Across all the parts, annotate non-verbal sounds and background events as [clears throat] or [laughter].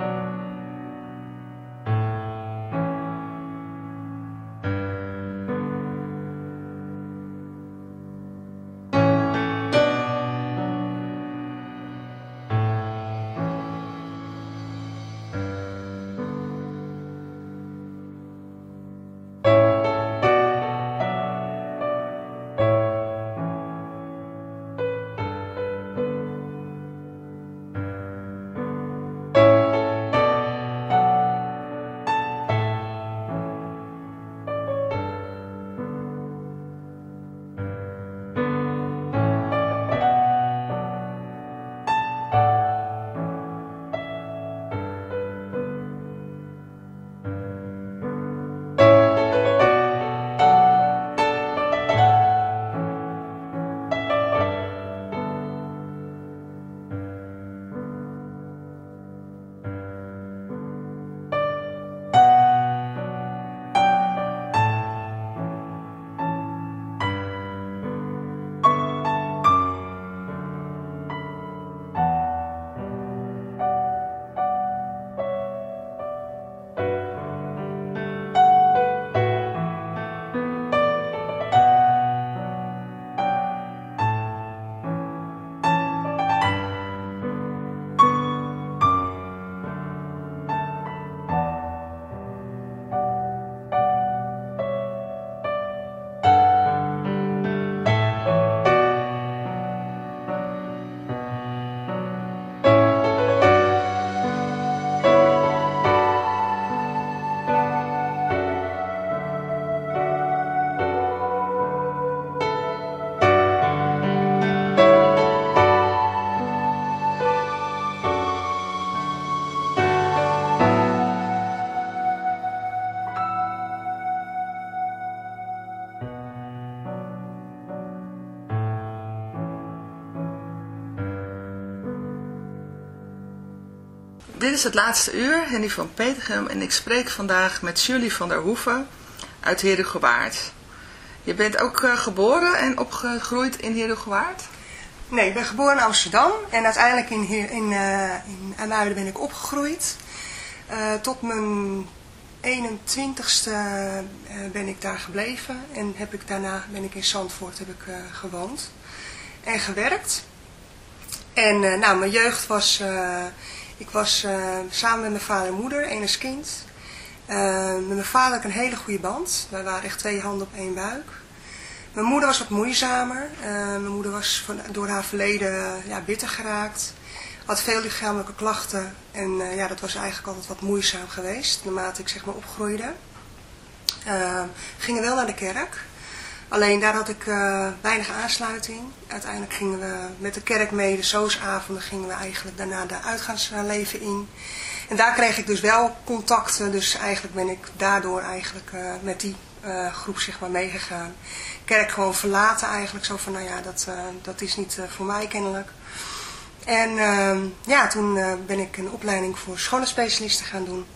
Dit het laatste uur, Henny van Petergem en ik spreek vandaag met Julie van der Hoeven uit Herugewaard. Je bent ook uh, geboren en opgegroeid in Herugewaard? Nee, ik ben geboren in Amsterdam en uiteindelijk in, in, uh, in Amuiden ben ik opgegroeid. Uh, tot mijn 21ste ben ik daar gebleven en heb ik, daarna ben ik in Zandvoort heb ik, gewoond en gewerkt. En nou, mijn jeugd was ik was uh, samen met mijn vader en moeder, enig kind. Uh, met mijn vader ik een hele goede band. Wij waren echt twee handen op één buik. Mijn moeder was wat moeizamer. Uh, mijn moeder was van, door haar verleden ja, bitter geraakt. Had veel lichamelijke klachten. En ja, dat was eigenlijk altijd wat moeizaam geweest. Naarmate ik zeg maar opgroeide. gingen wel naar de kerk. Alleen daar had ik uh, weinig aansluiting. Uiteindelijk gingen we met de kerk mee, de soosavonden, gingen we eigenlijk daarna de uitgaansleven in. En daar kreeg ik dus wel contacten, dus eigenlijk ben ik daardoor eigenlijk uh, met die uh, groep zeg maar meegegaan. Kerk gewoon verlaten eigenlijk, zo van nou ja, dat, dat is niet voor mij kennelijk. En ehm, ja, toen ben ik een opleiding voor schoonheidsspecialisten gaan doen.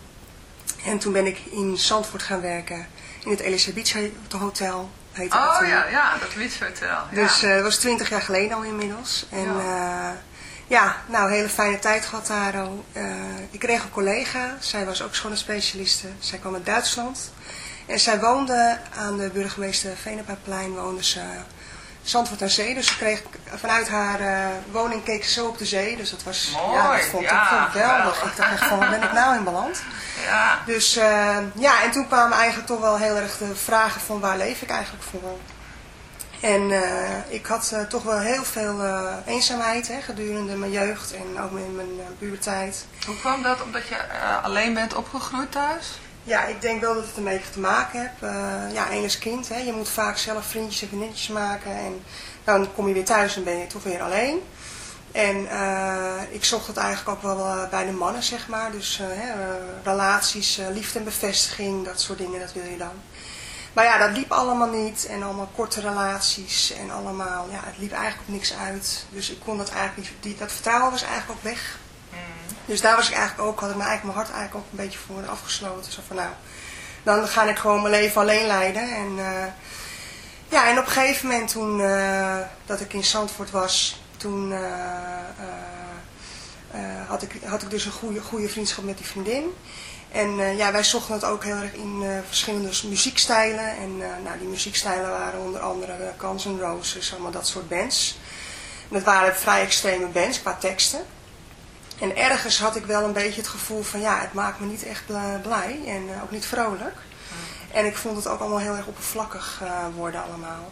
En toen ben ik in Zandvoort gaan werken, in het Elisabeth Hotel oh ja, ja, dat Witshotel. Ja. Dus uh, dat was twintig jaar geleden al inmiddels. En ja, uh, ja nou, hele fijne tijd gehad daar. Ik kreeg een collega, zij was ook schoonheidsspecialiste. Zij kwam uit Duitsland. En zij woonde aan de burgemeester Venepaplein, woonde ze Zandvoort aan Zee. Dus ze kreeg vanuit haar uh, woning keek ze zo op de zee. Dus dat was, Mooi, ja, dat vond ik ja, geweldig. Ik dacht echt van, ben ik nou in beland? Ja. Dus uh, ja, en toen kwamen eigenlijk toch wel heel erg de vragen van waar leef ik eigenlijk voor? En uh, ik had toch wel heel veel eenzaamheid hè, gedurende mijn jeugd en ook in mijn puberteit. Hoe kwam dat? Omdat je alleen bent opgegroeid thuis? Ja, ik denk wel dat het ermee te maken heeft. Uh, ja, enig kind, hè. je moet vaak zelf vriendjes en vriendinnetjes maken. En dan kom je weer thuis en ben je toch weer alleen. En uh, ik zocht het eigenlijk ook wel uh, bij de mannen, zeg maar. Dus relaties, liefde en bevestiging, dat soort dingen, dat wil je dan. Maar ja, dat liep allemaal niet. En allemaal korte relaties en allemaal, ja, het liep eigenlijk op niks uit. Dus ik kon dat eigenlijk niet, dat vertrouwen was eigenlijk ook weg. Dus daar was ik eigenlijk ook, had ik mijn, eigen, mijn hart eigenlijk ook een beetje voor afgesloten. Zo van nou, dan ga ik gewoon mijn leven alleen leiden. En, uh, ja, en op een gegeven moment toen uh, dat ik in Zandvoort was, toen uh, had, ik, had ik dus een goede, goede vriendschap met die vriendin. En ja, wij zochten het ook heel erg in verschillende muziekstijlen. En nou, die muziekstijlen waren onder andere Guns N' Roses, allemaal dat soort bands. En dat waren vrij extreme bands qua teksten. En ergens had ik wel een beetje het gevoel van ja, het maakt me niet echt blij en ook niet vrolijk. En ik vond het ook allemaal heel erg oppervlakkig worden allemaal.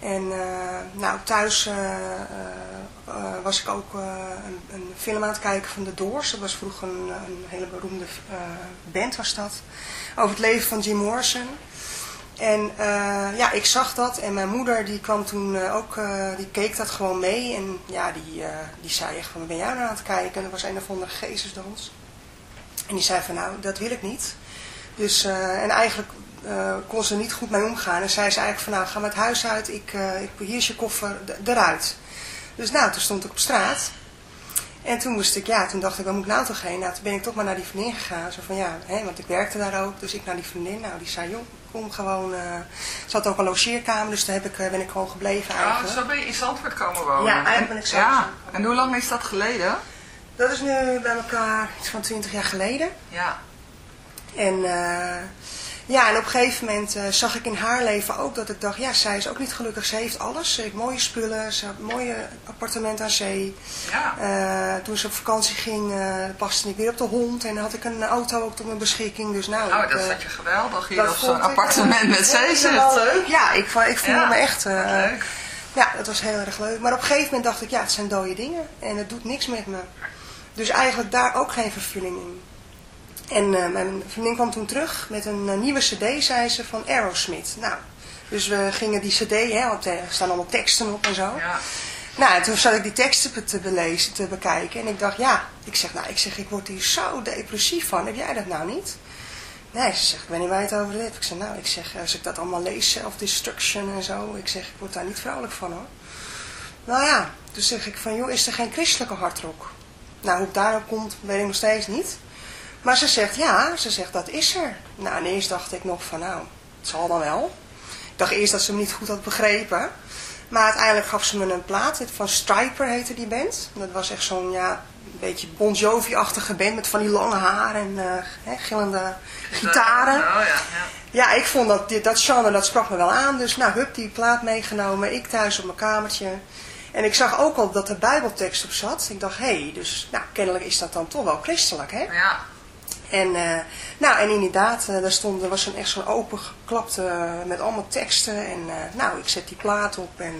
En nou, thuis was ik ook een, een, film aan het kijken van The Doors. Dat was vroeger een, een hele beroemde band was dat. Over het leven van Jim Morrison. En ja, ik zag dat en mijn moeder die kwam toen ook, die keek dat gewoon mee. En ja, die, die zei echt van, ben jij nou aan het kijken? En dat was een of andere gezesdans. En die zei van, nou, dat wil ik niet. Dus, en eigenlijk kon ze niet goed mee omgaan. En zei ze eigenlijk van nou ga met huis uit, ik, ik, hier is je koffer eruit. Dus nou, toen stond ik op straat. En toen moest ik, ja, toen dacht ik, waar moet ik nou toch heen? Nou, toen ben ik toch maar naar die vriendin gegaan. Zo van ja, hè, want ik werkte daar ook. Dus ik naar die vriendin. Nou, die zei, joh, kom gewoon. Uh, ze had ook een logeerkamer, dus daar heb ik, ben ik gewoon gebleven eigenlijk. Oh, zo ben je in Zandvoort komen wonen? Ja, eigenlijk ben ik zo. Ja, en hoe lang is dat geleden? Dat is nu bij elkaar iets van 20 jaar geleden. Ja. En uh, ja, en op een gegeven moment uh, zag ik in haar leven ook dat ik dacht, ja, zij is ook niet gelukkig. Ze heeft alles. Ze heeft mooie spullen, ze had een mooie appartement aan zee. Ja. Uh, toen ze op vakantie ging, uh, paste ik weer op de hond en had ik een auto ook tot mijn beschikking. Dus nou, oh, dat vond je geweldig hier op zo'n appartement met zee zit. leuk. Ja, ik, ik ja, me echt... leuk. Ja, dat was heel erg leuk. Maar op een gegeven moment dacht ik, ja, het zijn dode dingen en het doet niks met me. Dus eigenlijk daar ook geen vervulling in. En uh, mijn vriendin kwam toen terug met een uh, nieuwe cd, zei ze, van Aerosmith. Nou, dus we gingen die cd, hè, op er staan allemaal teksten op en zo. Ja. Nou, toen zat ik die teksten te belezen, te bekijken. En ik dacht, ja, ik zeg, nou, ik zeg, ik word hier zo depressief van. Heb jij dat nou niet? Nee, ze zegt, ik weet niet waar je het over hebt. Ik zeg, nou, ik zeg, als ik dat allemaal lees, self-destruction en zo. Ik zeg, ik word daar niet vrolijk van, hoor. Nou ja, toen zeg ik van, joh, is er geen christelijke hardrock? Nou, hoe het daarop komt, weet ik nog steeds niet. Maar ze zegt, ja, ze zegt, dat is er. Nou, ineens dacht ik nog van, nou, het zal dan wel. Ik dacht eerst dat ze me niet goed had begrepen. Maar uiteindelijk gaf ze me een plaat. Van Striper heette die band. Dat was echt zo'n, ja, een beetje Bon Jovi-achtige band met van die lange haren en uh, gillende gitaren. Oh, ja, ja. ja, ik vond dat, dat genre, dat sprak me wel aan. Dus nou, hup, die plaat meegenomen. Ik thuis op mijn kamertje. En ik zag ook al dat er bijbeltekst op zat. Ik dacht, hé, hey, dus nou, kennelijk is dat dan toch wel christelijk, hè? Ja. En, uh, nou, en inderdaad, uh, daar stond, er was een, echt zo'n open geklapte uh, met allemaal teksten. En nou, ik zet die plaat op. En,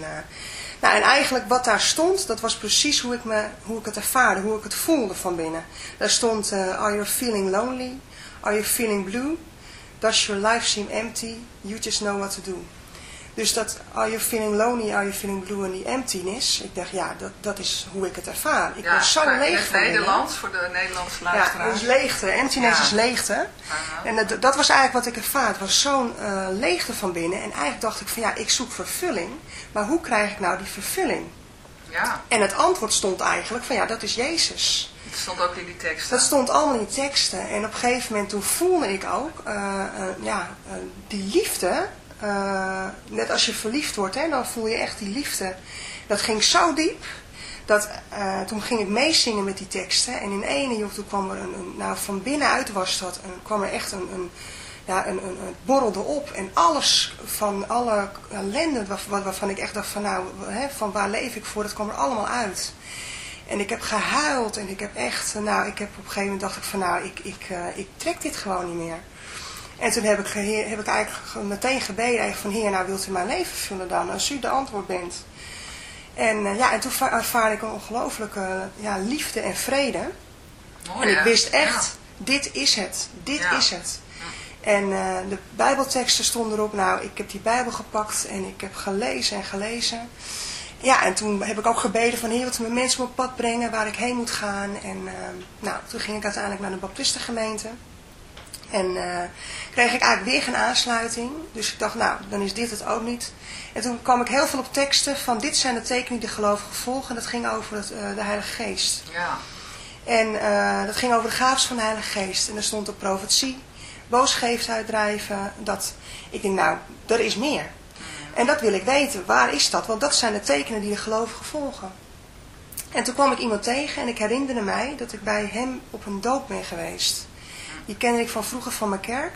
nou, en eigenlijk wat daar stond, dat was precies hoe ik, me, hoe ik het ervaarde, hoe ik het voelde van binnen. Daar stond, are you feeling lonely? Are you feeling blue? Does your life seem empty? You just know what to do. Dus dat, are you feeling lonely, are you feeling blue en die emptiness. Ik dacht, ja, dat, dat is hoe ik het ervaar. Ik ja, ben zo leeg in het Nederlands, voor de Nederlandse luisteraars. Ja, dus leegte. Emptiness ja. is leegte. Uh -huh. En dat, dat was eigenlijk wat ik ervaar. Het was zo'n uh, leegte van binnen. En eigenlijk dacht ik van, ja, ik zoek vervulling. Maar hoe krijg ik nou die vervulling? Ja. En het antwoord stond eigenlijk van, ja, dat is Jezus. Dat stond ook in die teksten. Dat stond allemaal in die teksten. En op een gegeven moment toen voelde ik ook, uh, ja, die liefde... Uh, net als je verliefd wordt, hè, dan voel je echt die liefde. Dat ging zo diep, dat uh, toen ging ik meezingen met die teksten. En in ene, joh, toen kwam er een, een, nou van binnenuit was dat, en kwam er echt een, een ja, een, een, borrelde op. En alles van alle ellende waar, waarvan ik echt dacht van nou, hè, van waar leef ik voor, dat kwam er allemaal uit. En ik heb gehuild en ik heb echt, nou, ik heb op een gegeven moment dacht ik van nou, ik, ik, ik trek dit gewoon niet meer. En toen heb ik, heb ik eigenlijk meteen gebeden eigenlijk van Heer, nou wilt u mijn leven vullen dan, als u de antwoord bent. En, uh, ja, en toen ervaarde ik een ongelooflijke ja, liefde en vrede. Mooi, en ik wist echt, ja. dit is het, dit Ja. is het. En uh, de bijbelteksten stonden erop, nou ik heb die bijbel gepakt en ik heb gelezen en gelezen. Ja, en toen heb ik ook gebeden van Heer, u me mensen op pad brengen waar ik heen moet gaan. En uh, nou, toen ging ik uiteindelijk naar de baptistengemeente. En uh, kreeg ik eigenlijk weer geen aansluiting. Dus ik dacht, nou, dan is dit het ook niet. En toen kwam ik heel veel op teksten van dit zijn de tekenen die de gelovigen volgen. Dat ging over het, uh, de Heilige Geest. Ja. En uh, dat ging over de gaves van de Heilige Geest. En er stond op profetie, boosgeest uitdrijven. Dat, ik denk, nou, er is meer. En dat wil ik weten. Waar is dat? Want dat zijn de tekenen die de gelovigen volgen. En toen kwam ik iemand tegen en ik herinnerde mij dat ik bij hem op een doop ben geweest. Die kende ik van vroeger van mijn kerk.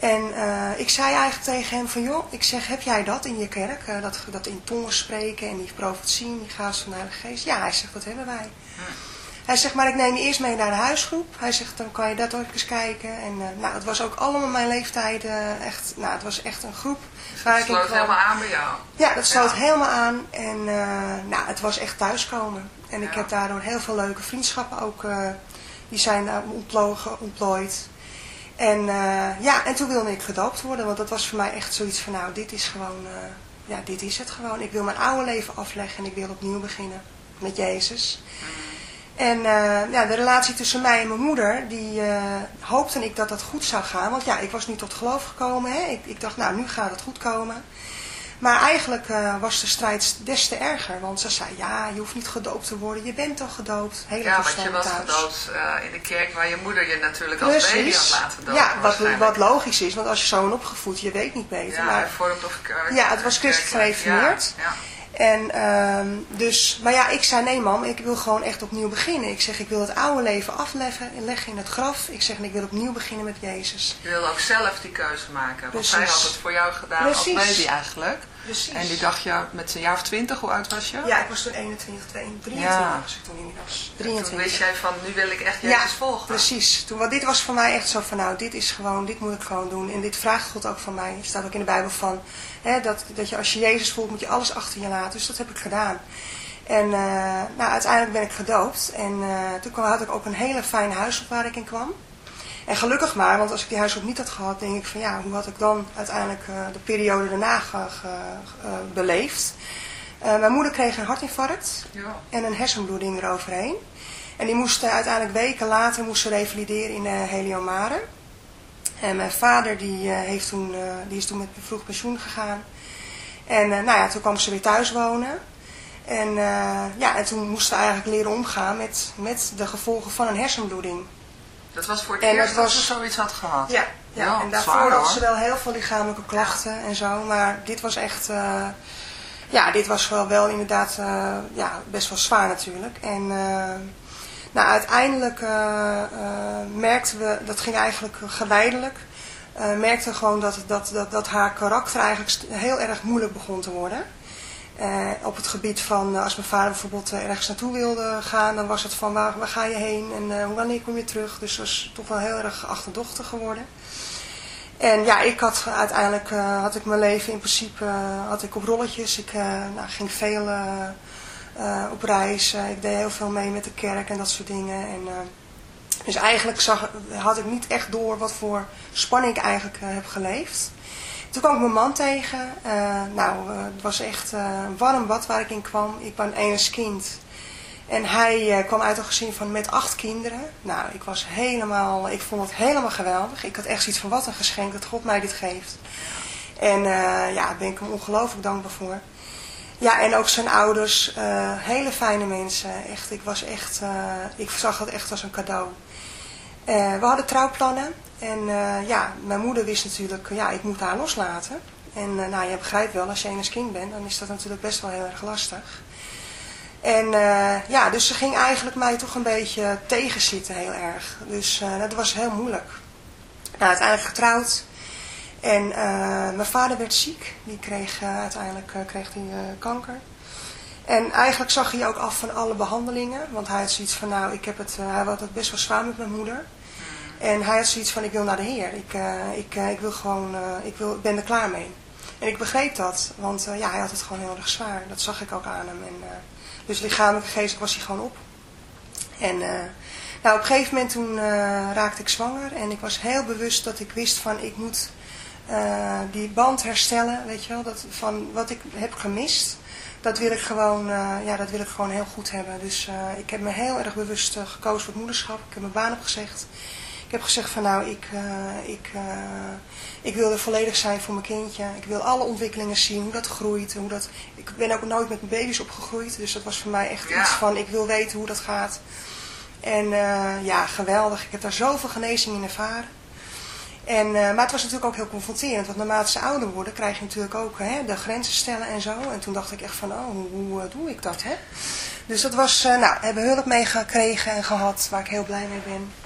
En uh, ik zei eigenlijk tegen hem van, joh, ik zeg, heb jij dat in je kerk? Uh, dat, dat in tongen spreken en die profetieën, die gaas van de Heilige Geest? Ja, hij zegt, dat hebben wij. Hij zegt, maar ik neem je eerst mee naar de huisgroep. Hij zegt, dan kan je dat ook eens kijken. En uh, nou, het was ook allemaal mijn leeftijd echt, nou, het was echt een groep. Dat sloot helemaal aan bij jou? Ja, dat sloot ja. helemaal aan. En nou, het was echt thuiskomen. En ja. ik heb daardoor heel veel leuke vriendschappen ook, die zijn ontplogen, ontplooid. En uh, ja, en toen wilde ik gedoopt worden, want dat was voor mij echt zoiets van, nou, dit is gewoon, uh, ja, dit is het gewoon. Ik wil mijn oude leven afleggen en ik wil opnieuw beginnen met Jezus. En ja, de relatie tussen mij en mijn moeder, die hoopte ik dat dat goed zou gaan. Want ja, ik was nu tot geloof gekomen. Hè? Ik, ik dacht, nou, nu gaat het goed komen. Maar eigenlijk uh, was de strijd des te erger. Want ze zei, ja, je hoeft niet gedoopt te worden. Je bent al gedoopt. Hele ja, want je was thuis. gedoopt uh, in de kerk waar je moeder je natuurlijk als Precies. baby had laten dopen. Ja, wat, wat logisch is. Want als je zo'n opgevoed, je weet niet beter. Ja, maar, vormt of kerk. Ja, het was christelijk gereformeerd. Ja, ja. En um, dus, maar ja, ik zei nee mam, ik wil gewoon echt opnieuw beginnen. Ik zeg, ik wil het oude leven afleggen en leggen in het graf. Ik zeg, ik wil opnieuw beginnen met Jezus. Je wilde ook zelf die keuze maken. Want zij had het voor jou gedaan Precies. als baby eigenlijk. Precies. En die dacht je met een jaar of twintig, hoe oud was je? Ja, ik was toen 21, 22, 23 ja. was ik toen inmiddels. 23. toen wist jij van, nu wil ik echt Jezus ja, volgen. precies. Toen, want dit was voor mij echt zo van, nou, dit is gewoon, dit moet ik gewoon doen. En dit vraagt God ook van mij. Er staat ook in de Bijbel van, hè, dat, dat je als je Jezus volgt, moet je alles achter je laten. Dus dat heb ik gedaan. En uh, nou, uiteindelijk ben ik gedoopt. En uh, toen had ik ook een hele fijn huis op waar ik in kwam. En gelukkig maar, want als ik die huishoud niet had gehad, denk ik van ja, hoe had ik dan uiteindelijk uh, de periode daarna ge, ge, uh, beleefd. Uh, mijn moeder kreeg een hartinfarct ja. en een hersenbloeding eroverheen. En die moest uiteindelijk weken later moest ze revalideren in Heliomare. En mijn vader die, heeft toen, die is toen met vroeg pensioen gegaan. En nou ja, toen kwam ze weer thuis wonen. En, ja, en toen moesten we eigenlijk leren omgaan met, met de gevolgen van een hersenbloeding. Dat was voor het en eerst dat, was, dat ze zoiets had gehad? Ja, ja. ja en daarvoor had ze wel heel veel lichamelijke klachten en zo. Maar dit was echt... Uh, ja, dit was wel, wel inderdaad uh, ja, best wel zwaar natuurlijk. En uh, nou, uiteindelijk merkten we... Dat ging eigenlijk geleidelijk. merkten we gewoon dat, dat, dat, dat haar karakter eigenlijk heel erg moeilijk begon te worden. Uh, op het gebied van, uh, als mijn vader bijvoorbeeld uh, ergens naartoe wilde gaan, dan was het van waar, waar ga je heen en hoe wanneer kom je terug. Dus dat was toch wel heel erg achterdochtig geworden. En ja, ik had uiteindelijk, had ik mijn leven in principe, had ik op rolletjes. Ik nou, ging veel op reis, ik deed heel veel mee met de kerk en dat soort dingen. En, dus eigenlijk zag, had ik niet echt door wat voor spanning ik eigenlijk heb geleefd. Toen kwam ik mijn man tegen. Uh, nou, uh, het was echt uh, een warm bad waar ik in kwam. Ik ben enig kind. En hij kwam uit een gezin van met acht kinderen. Nou, ik was helemaal, ik vond het helemaal geweldig. Ik had echt zoiets van wat een geschenk dat God mij dit geeft. En ja, daar ben ik hem ongelooflijk dankbaar voor. Ja, en ook zijn ouders, hele fijne mensen. Echt, ik was echt, ik zag het echt als een cadeau. we hadden trouwplannen. En uh, ja, mijn moeder wist natuurlijk, ja, ik moet haar loslaten. En uh, nou, je begrijpt wel, als je enig kind bent, dan is dat natuurlijk best wel heel erg lastig. En uh, ja, dus ze ging eigenlijk mij toch een beetje tegenzitten heel erg. Dus dat was heel moeilijk. Nou, uiteindelijk getrouwd. En mijn vader werd ziek. Die kreeg uiteindelijk kreeg die, kanker. En eigenlijk zag hij ook af van alle behandelingen. Want hij had zoiets van, nou, ik heb het, hij had het best wel zwaar met mijn moeder. En hij had zoiets van, ik wil naar de Heer. Ik, uh, ik, uh, ik wil gewoon, uh, ik wil, ben er klaar mee. En ik begreep dat, want ja, hij had het gewoon heel erg zwaar. Dat zag ik ook aan hem. En, dus lichamelijk en geestelijk was hij gewoon op. En nou, op een gegeven moment toen raakte ik zwanger. En ik was heel bewust dat ik wist van, ik moet die band herstellen. Weet je wel, dat, van wat ik heb gemist. Dat wil ik gewoon, ja, dat wil ik gewoon heel goed hebben. Dus ik heb me heel erg bewust gekozen voor het moederschap. Ik heb mijn baan opgezegd. Ik heb gezegd van nou, ik, uh, ik, uh, ik wil er volledig zijn voor mijn kindje. Ik wil alle ontwikkelingen zien, hoe dat groeit. Hoe dat, ik ben ook nooit met mijn baby's opgegroeid. Dus dat was voor mij echt iets van, ik wil weten hoe dat gaat. En uh, ja, geweldig. Ik heb daar zoveel genezing in ervaren. En, maar het was natuurlijk ook heel confronterend, want naarmate ze ouder worden krijg je natuurlijk ook hè, de grenzen stellen en zo. En toen dacht ik echt van, oh, hoe, hoe doe ik dat, hè? Dus dat was, nou, hebben hulp meegekregen en gehad, waar ik heel blij mee ben.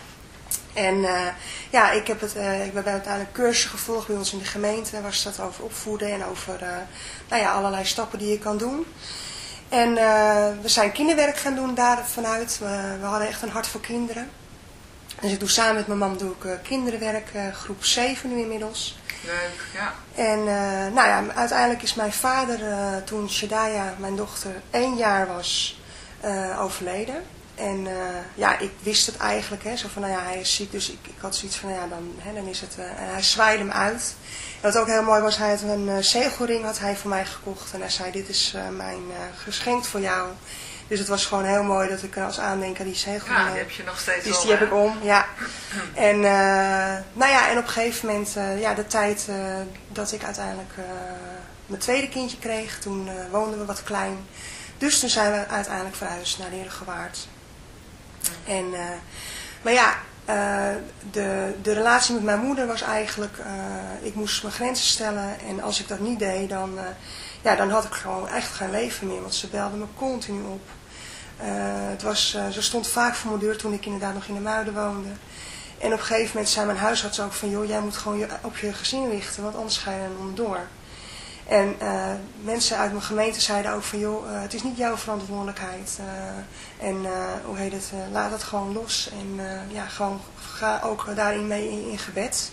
En uh, ja, ik heb, het, uh, ik ben uiteindelijk cursus gevolgd bij ons in de gemeente. Daar was dat over opvoeden en over uh, nou ja, allerlei stappen die je kan doen. En we zijn kinderwerk gaan doen daar vanuit. We, we, hadden echt een hart voor kinderen. Dus ik doe samen met mijn mam doe ik kinderenwerk, groep 7 nu inmiddels. Leuk, ja. En nou ja, uiteindelijk is mijn vader toen Shadaya, mijn dochter, één jaar was, overleden. En uh, ja, ik wist het eigenlijk, hè, zo van, nou ja, hij is ziek, dus ik, ik had zoiets van, nou ja, dan, hè, dan is het, uh, en hij zwaaide hem uit. En wat ook heel mooi was, hij had een uh, zegelring had hij voor mij gekocht en hij zei, dit is mijn geschenk voor jou. Dus het was gewoon heel mooi dat ik als aandenker die zegelring... Ja, die heb je nog steeds Dus die heb ik om, ja. [clears throat] en nou ja, en op een gegeven moment, ja, de tijd dat ik uiteindelijk mijn tweede kindje kreeg, toen woonden we wat klein. Dus toen zijn we uiteindelijk verhuisd naar de Heer Gewaard. En, uh, maar ja, uh, de, de relatie met mijn moeder was eigenlijk, uh, ik moest mijn grenzen stellen. En als ik dat niet deed, dan, ja, dan had ik gewoon echt geen leven meer. Want ze belde me continu op. het was, ze stond vaak voor mijn deur toen ik inderdaad nog in de Muiden woonde. En op een gegeven moment zei mijn huisarts ook van, joh, jij moet gewoon je, op je gezin richten, want anders ga je er onderdoor. En uh, mensen uit mijn gemeente zeiden ook van, joh, uh, het is niet jouw verantwoordelijkheid. Uh, en hoe heet het, laat het gewoon los. En ja, gewoon ga ook daarin mee in, in, gebed.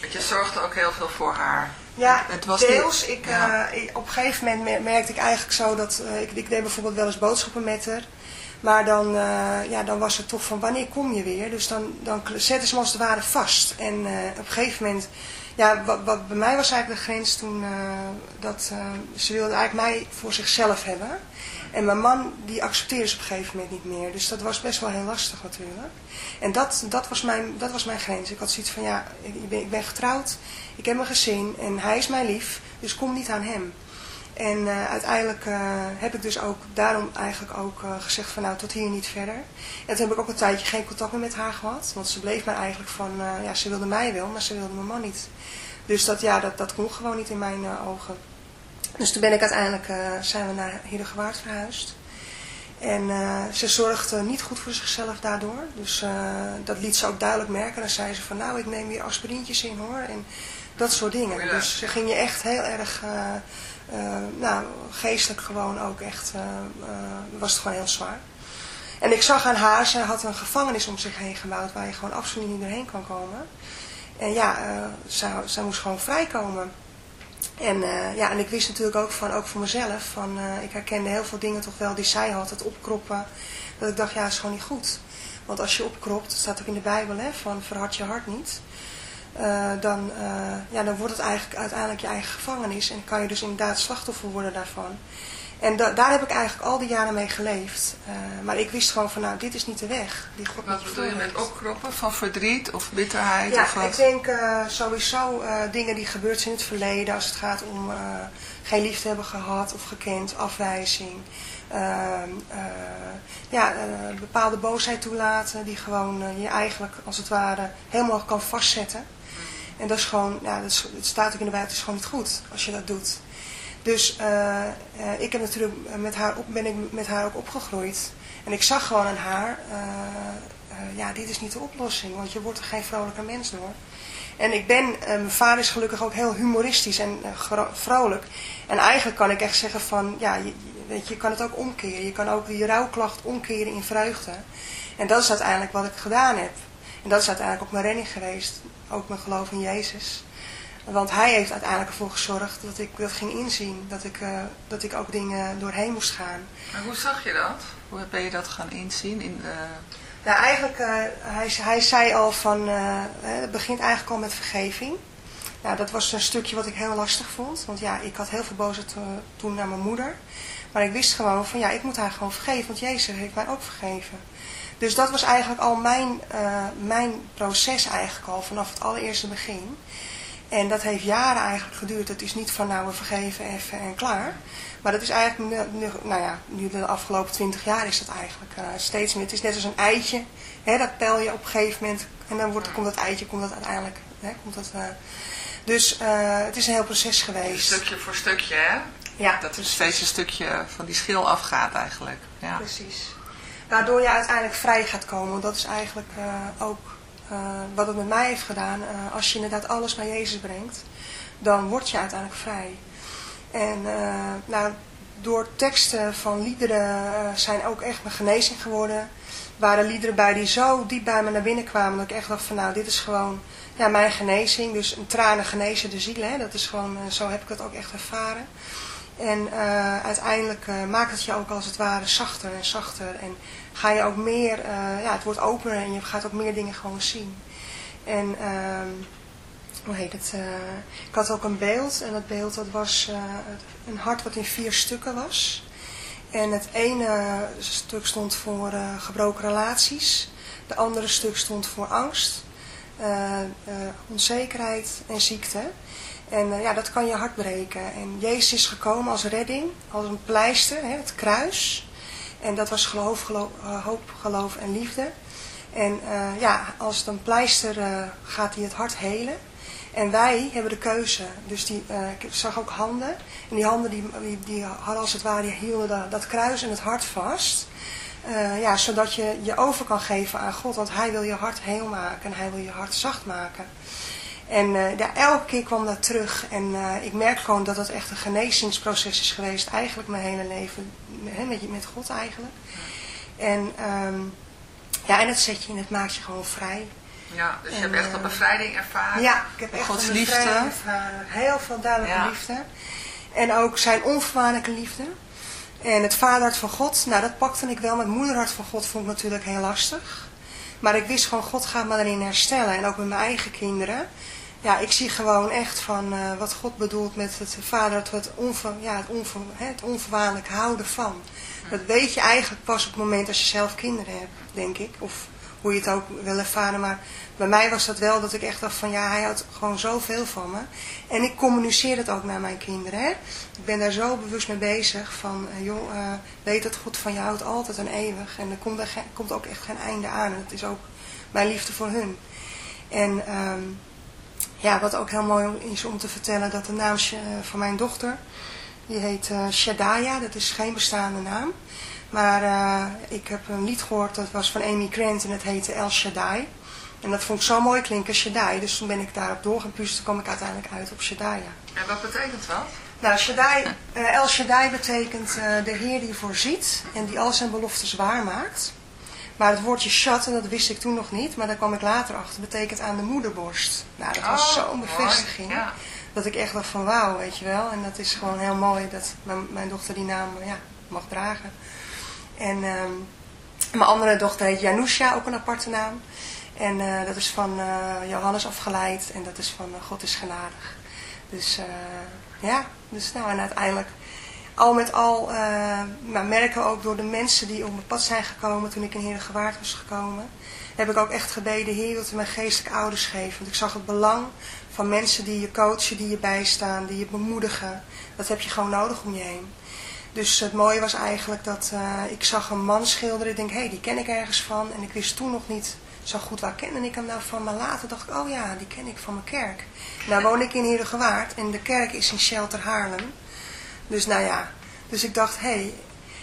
Want je zorgde ook heel veel voor haar. Ja, het was deels. Ik, ja. op een gegeven moment merkte ik eigenlijk zo dat, ik, ik, deed bijvoorbeeld wel eens boodschappen met haar. Maar dan, ja, dan was het toch van, wanneer kom je weer? Dus dan, dan zetten ze me als het ware vast. En op een gegeven moment ja, wat, wat, bij mij was eigenlijk de grens toen uh, dat uh, ze wilde eigenlijk mij voor zichzelf hebben. En mijn man die accepteerde ze op een gegeven moment niet meer. Dus dat was best wel heel lastig natuurlijk. En dat, dat, was, mijn, dat was mijn grens. Ik had zoiets van ja, ik ben, ik ben getrouwd, ik heb een gezin en hij is mijn lief, dus kom niet aan hem. En uh, uiteindelijk uh, heb ik dus ook daarom eigenlijk ook uh, gezegd van nou tot hier niet verder. En toen heb ik ook een tijdje geen contact meer met haar gehad. Want ze bleef mij eigenlijk van, ja ze wilde mij wel, maar ze wilde mijn man niet. Dus dat, ja, dat, dat kon gewoon niet in mijn ogen. Dus toen ben ik uiteindelijk, zijn we naar Heerdegewaard verhuisd. En ze zorgde niet goed voor zichzelf daardoor. Dus dat liet ze ook duidelijk merken. Dan zei ze van nou ik neem weer aspirintjes in hoor. En dat soort dingen. Dus ze ging je echt heel erg nou, geestelijk gewoon ook echt, uh, uh, was het gewoon heel zwaar. En ik zag aan haar, ze had een gevangenis om zich heen gebouwd waar je gewoon absoluut niet doorheen kan komen. En ja, zij, zij moest gewoon vrijkomen. En, ja, en ik wist natuurlijk ook van, ook voor mezelf, van, ik herkende heel veel dingen toch wel die zij had, het opkroppen. Dat ik dacht, ja, is gewoon niet goed. Want als je opkropt, staat ook in de Bijbel, hè, van verhard je hart niet. Uh, dan, uh, ja, dan wordt het eigenlijk uiteindelijk je eigen gevangenis. En kan je dus inderdaad slachtoffer worden daarvan. En da daar heb ik eigenlijk al die jaren mee geleefd. Uh, maar ik wist gewoon van, nou, dit is niet de weg die God Wat bedoel je met opkroppen? Van verdriet of bitterheid? Ja, of wat? ik denk sowieso dingen die gebeurd zijn in het verleden. Als het gaat om geen liefde hebben gehad of gekend, afwijzing. Ehm, ja, bepaalde boosheid toelaten die gewoon je eigenlijk als het ware helemaal kan vastzetten. En dat is gewoon, ja, dat staat ook in de Bijbel, het is gewoon niet goed als je dat doet. Dus uh, uh, ik heb natuurlijk met haar op, ben ik met haar ook opgegroeid. En ik zag gewoon aan haar, uh, ja, dit is niet de oplossing, want je wordt er geen vrolijke mens door. En ik ben, mijn vader is gelukkig ook heel humoristisch en vrolijk. En eigenlijk kan ik echt zeggen van, ja, je, weet je, je kan het ook omkeren. Je kan ook je rouwklacht omkeren in vreugde. En dat is uiteindelijk wat ik gedaan heb. En dat is uiteindelijk ook mijn redding geweest ook mijn geloof in Jezus. Want hij heeft uiteindelijk ervoor gezorgd dat ik dat ging inzien. Dat ik, uh, dat ik ook dingen doorheen moest gaan. Maar hoe zag je dat? Hoe ben je dat gaan inzien? In. Nou, eigenlijk, uh, hij, hij zei al van, het begint eigenlijk al met vergeving. Nou, dat was een stukje wat ik heel lastig vond. Want ja, ik had heel veel boosheid toen naar mijn moeder. Maar ik wist gewoon van, ja, ik moet haar gewoon vergeven. Want Jezus heeft mij ook vergeven. Dus dat was eigenlijk al mijn, uh, mijn proces eigenlijk al vanaf het allereerste begin. En dat heeft jaren eigenlijk geduurd. Het is niet van nou we vergeven even en klaar. Maar dat is eigenlijk, nu, nou ja, nu de afgelopen twintig jaar is dat eigenlijk uh, steeds meer. Het is net als een eitje. Hè, dat pel je op een gegeven moment. En dan wordt, komt dat eitje komt dat uiteindelijk hè, komt dat, dus het is een heel proces geweest. Stukje voor stukje, hè? Ja. Dat er steeds een stukje van die schil afgaat eigenlijk. Ja. Precies. Waardoor je uiteindelijk vrij gaat komen. Want dat is eigenlijk ook wat het met mij heeft gedaan. als je inderdaad alles bij Jezus brengt, dan word je uiteindelijk vrij. En nou, door teksten van liederen zijn ook echt mijn genezing geworden waren liederen bij die zo diep bij me naar binnen kwamen. Dat ik echt dacht van nou, dit is gewoon ja, mijn genezing. Dus een tranen genezen de ziel. Hè? Dat is gewoon, eh, zo heb ik dat ook echt ervaren. En uh, uiteindelijk uh, maakt het je ook als het ware zachter en zachter. En ga je ook meer, uh, ja, het wordt opener en je gaat ook meer dingen gewoon zien. En ehm, hoe heet het? ik had ook een beeld. En dat beeld dat was een hart wat in vier stukken was. En het ene stuk stond voor gebroken relaties. De andere stuk stond voor angst, onzekerheid en ziekte. En ja, dat kan je hart breken. En Jezus is gekomen als redding, als een pleister, hè, het kruis. En dat was geloof, geloof, hoop, geloof en liefde. En ja, als een pleister gaat hij het hart helen. En wij hebben de keuze. Dus die, ik zag ook handen. En die handen die, die, hadden als het ware, die hielden dat, kruis en het hart vast. Ja, zodat je je over kan geven aan God. Want hij wil je hart heel maken. En hij wil je hart zacht maken. En uh, ja, elke keer kwam dat terug. En ik merk gewoon dat dat echt een genezingsproces is geweest. Eigenlijk mijn hele leven. Hè, met, met God eigenlijk. En, um, ja, en het zet je en het maakt je gewoon vrij. Ja, dus je hebt echt een bevrijding ervaren. Ja, ik heb echt Gods een liefde. ervaren. Heel veel duidelijke liefde. En ook zijn onvoorwaardelijke liefde. En het vaderhart van God, nou dat pakte ik wel. Met het moederhart van God vond ik natuurlijk heel lastig. Maar ik wist gewoon, God gaat me erin herstellen. En ook met mijn eigen kinderen. Ja, ik zie gewoon echt van uh, wat God bedoelt met het vaderhart, het, onver, ja, het, onver, het onvoorwaardelijk houden van. Dat weet je eigenlijk pas op het moment als je zelf kinderen hebt, denk ik. Of hoe je het ook wil ervaren. Maar bij mij was dat wel dat ik echt dacht van ja, hij houdt gewoon zoveel van me. En ik communiceer het ook naar mijn kinderen. Hè? Ik ben daar zo bewust mee bezig van uh, joh, uh, weet dat God van je houdt altijd en eeuwig. En er komt, er komt ook echt geen einde aan. En het is ook mijn liefde voor hun. En um, ja, wat ook heel mooi is om te vertellen, dat de naam uh, van mijn dochter, die heet uh, Shadaya, dat is geen bestaande naam. Maar uh, ik heb een lied gehoord, dat was van Amy Grant en het heette El Shaddai. En dat vond ik zo mooi klinken, Shaddai. Dus toen ben ik daarop doorgepuust, toen kwam ik uiteindelijk uit op Shaddai. En wat betekent dat? Nou, Shaddai, uh, El Shaddai betekent de Heer die voorziet en die al zijn beloftes waarmaakt. Maar het woordje Shad, en dat wist ik toen nog niet, maar daar kwam ik later achter, betekent aan de moederborst. Nou, dat was oh, zo'n bevestiging. Ja. Dat ik echt dacht van wauw, weet je wel. En dat is gewoon heel mooi dat mijn, mijn dochter die naam ja, mag dragen. En um, mijn andere dochter heet Janusha, ook een aparte naam. En uh, dat is van uh, Johannes afgeleid en dat is van uh, God is genadig. Dus ja, dus nou en uiteindelijk al met al maar merken ook door de mensen die op mijn pad zijn gekomen toen ik in Heer Gewaard was gekomen. Heb ik ook echt gebeden, Heer wilt u mijn geestelijke ouders geven. Want ik zag het belang van mensen die je coachen, die je bijstaan, die je bemoedigen. Dat heb je gewoon nodig om je heen. Dus het mooie was eigenlijk dat uh, ik zag een man schilderen. Ik denk, hé, hey, die ken ik ergens van. En ik wist toen nog niet zo goed waar kende ik hem nou van. Maar later dacht ik, oh ja, die ken ik van mijn kerk. Nou woon ik in Heerdegewaard en de kerk is in Shelter Haarlem. Dus nou ja, dus ik dacht, hé. Hey.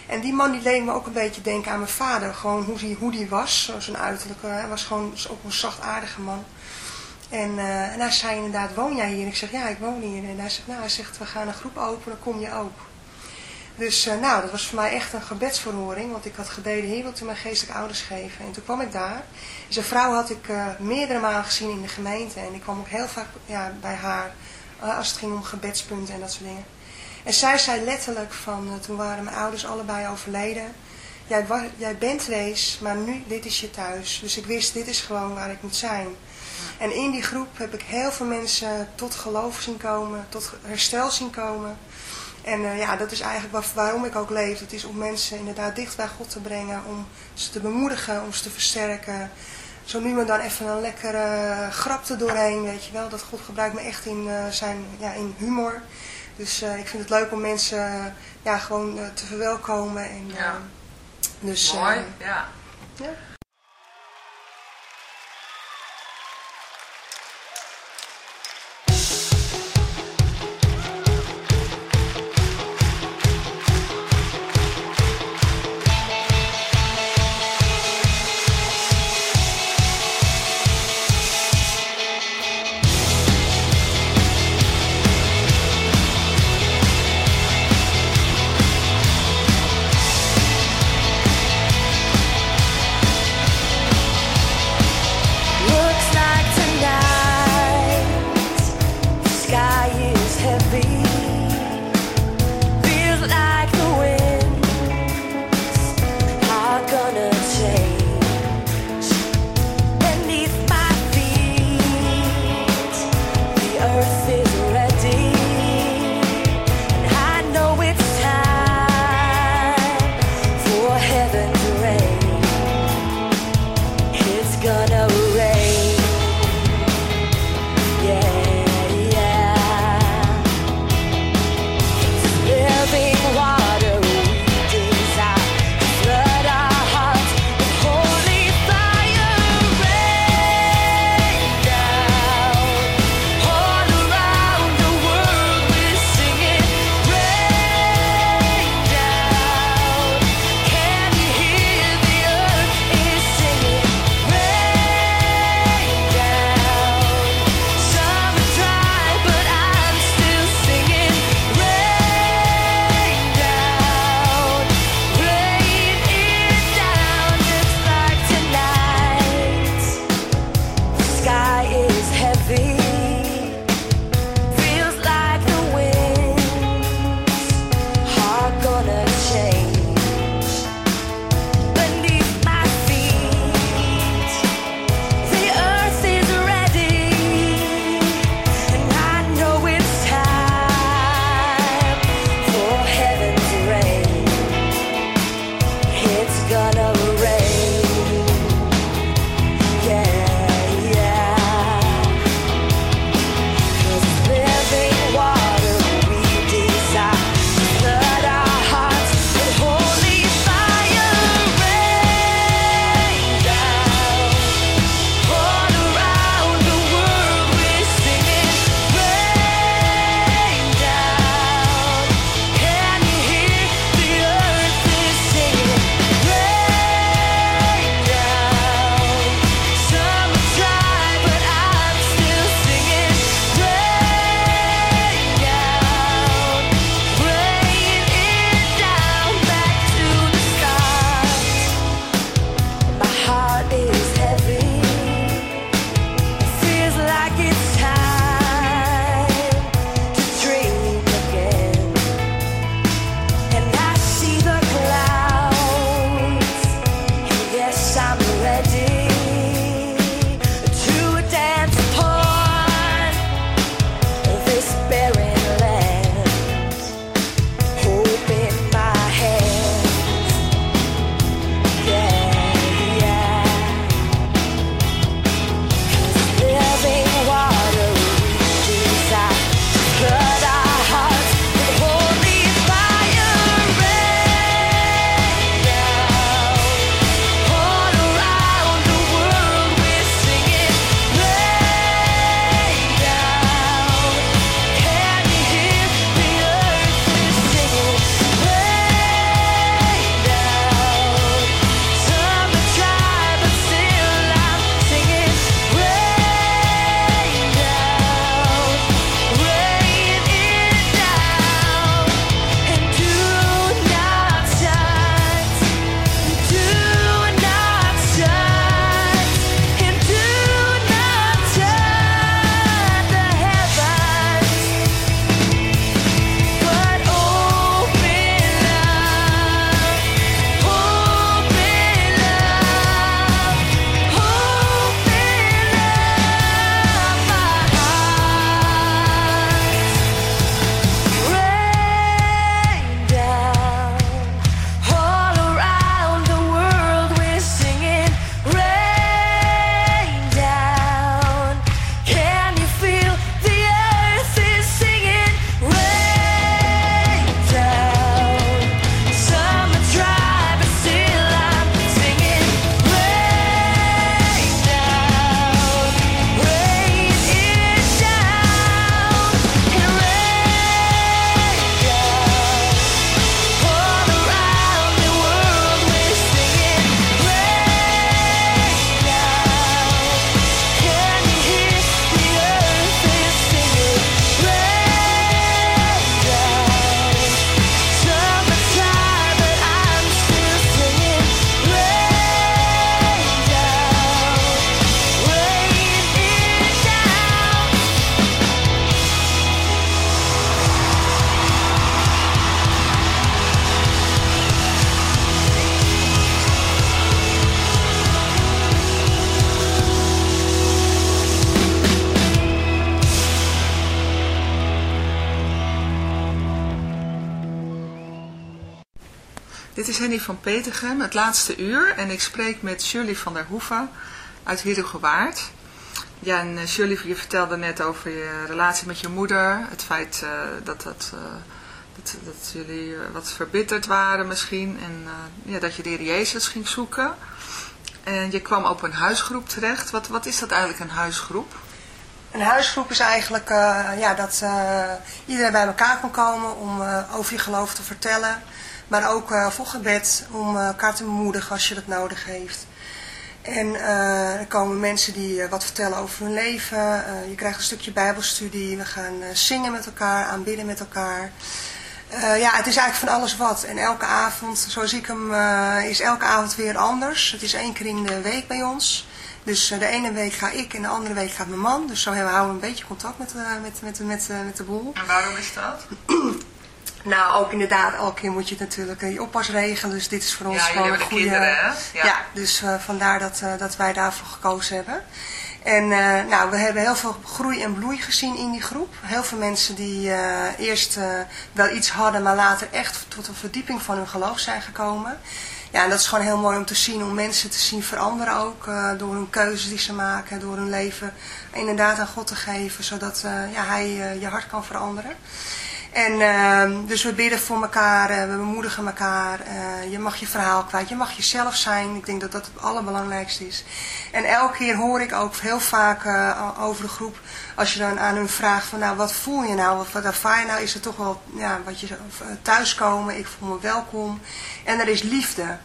En die man die leek me ook een beetje denken aan mijn vader. Gewoon hoe die, hoe die was, zijn uiterlijk. Hij was gewoon ook een zachtaardige man. En, uh, en hij zei inderdaad, woon jij hier? Ik zeg, ja, ik woon hier. En hij zegt, nou, hij zegt, we gaan een groep openen, kom je ook. Dus uh, nou, dat was voor mij echt een gebedsverhoring, want ik had gebeden, hier wilt u mijn geestelijke ouders geven. En toen kwam ik daar. Zijn vrouw had ik uh, meerdere malen gezien in de gemeente en ik kwam ook heel vaak ja, bij haar als het ging om gebedspunten en dat soort dingen. En zij zei letterlijk van, toen waren mijn ouders allebei overleden, jij, jij bent wees, maar nu, dit is je thuis. Dus ik wist, dit is gewoon waar ik moet zijn. En in die groep heb ik heel veel mensen tot geloof zien komen, tot herstel zien komen. En uh, ja, dat is eigenlijk waarom ik ook leef. Het is om mensen inderdaad dicht bij God te brengen, om ze te bemoedigen, om ze te versterken. Zo nu en dan even een lekkere grap er doorheen, weet je wel. Dat God gebruikt me echt in zijn ja, in humor. Dus uh, ik vind het leuk om mensen ja, gewoon te verwelkomen. En, ja. dus, Mooi, ja. ja. Is Henny van Petergem, het laatste uur. En ik spreek met Shirley van der Hoeven uit Heerhugowaard. Ja, en uh, Shirley, je vertelde net over je relatie met je moeder. Het feit uh, dat, dat, uh, dat, dat, jullie wat verbitterd waren misschien. En ja, dat je de Heer Jezus ging zoeken. En je kwam op een huisgroep terecht. Wat, wat is dat eigenlijk, een huisgroep? Een huisgroep is eigenlijk ja, dat iedereen bij elkaar kan komen om over je geloof te vertellen. Maar ook uh, voor gebed om uh, elkaar te bemoedigen als je dat nodig heeft. En uh, er komen mensen die wat vertellen over hun leven. je krijgt een stukje bijbelstudie. We gaan zingen met elkaar, aanbidden met elkaar. ja, het is eigenlijk van alles wat. En elke avond, zoals ik hem, is elke avond weer anders. Het is één keer in de week bij ons. Dus de ene week ga ik en de andere week gaat mijn man. Dus zo houden we een beetje contact met, met, met, met, met de boel. En waarom is dat? [clears throat] Nou, ook inderdaad, elke keer moet je natuurlijk uh, je oppas regelen. Dus dit is voor ons ja, gewoon een goede... kinderen, hè? Ja, ja dus uh, vandaar dat, uh, dat wij daarvoor gekozen hebben. En nou, we hebben heel veel groei en bloei gezien in die groep. Heel veel mensen die eerst wel iets hadden, maar later echt tot een verdieping van hun geloof zijn gekomen. Ja, en dat is gewoon heel mooi om te zien, om mensen te zien veranderen ook. door hun keuzes die ze maken, door hun leven inderdaad aan God te geven. Zodat ja, hij je hart kan veranderen. En uh, dus we bidden voor elkaar, uh, we bemoedigen elkaar. Uh, je mag je verhaal kwijt, je mag jezelf zijn. Ik denk dat dat het allerbelangrijkste is. En elke keer hoor ik ook heel vaak uh, over de groep, als je dan aan hun vraagt van nou wat voel je nou, of wat ervaar je nou, is het toch wel ja, wat je thuiskomen, ik voel me welkom. En er is liefde.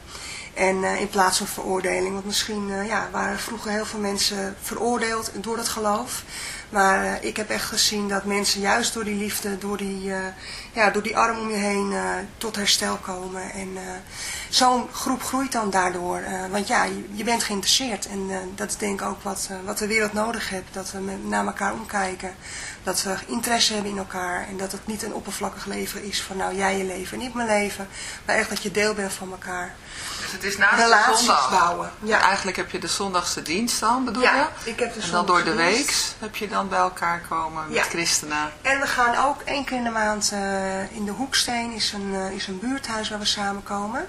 En uh, in plaats van veroordeling, want misschien uh, ja, waren vroeger heel veel mensen veroordeeld door het geloof. Maar uh, ik heb echt gezien dat mensen juist door die liefde, door die, ja, door die arm om je heen tot herstel komen. En zo'n groep groeit dan daardoor. want ja, je, je, bent geïnteresseerd. En dat is denk ik ook wat, wat de wereld nodig heeft. Dat we met, naar elkaar omkijken. Dat we interesse hebben in elkaar. En dat het niet een oppervlakkig leven is van nou jij je leven en ik mijn leven. Maar echt dat je deel bent van elkaar. Dus het is naast Relaties de zondag. bouwen. Ja. Eigenlijk heb je de zondagse dienst dan, bedoel ja, je? ik heb de En dan door de week heb je dan bij elkaar komen met Ja. christenen. En we gaan ook één keer in de maand in de Hoeksteen is een, is een buurthuis waar we samenkomen.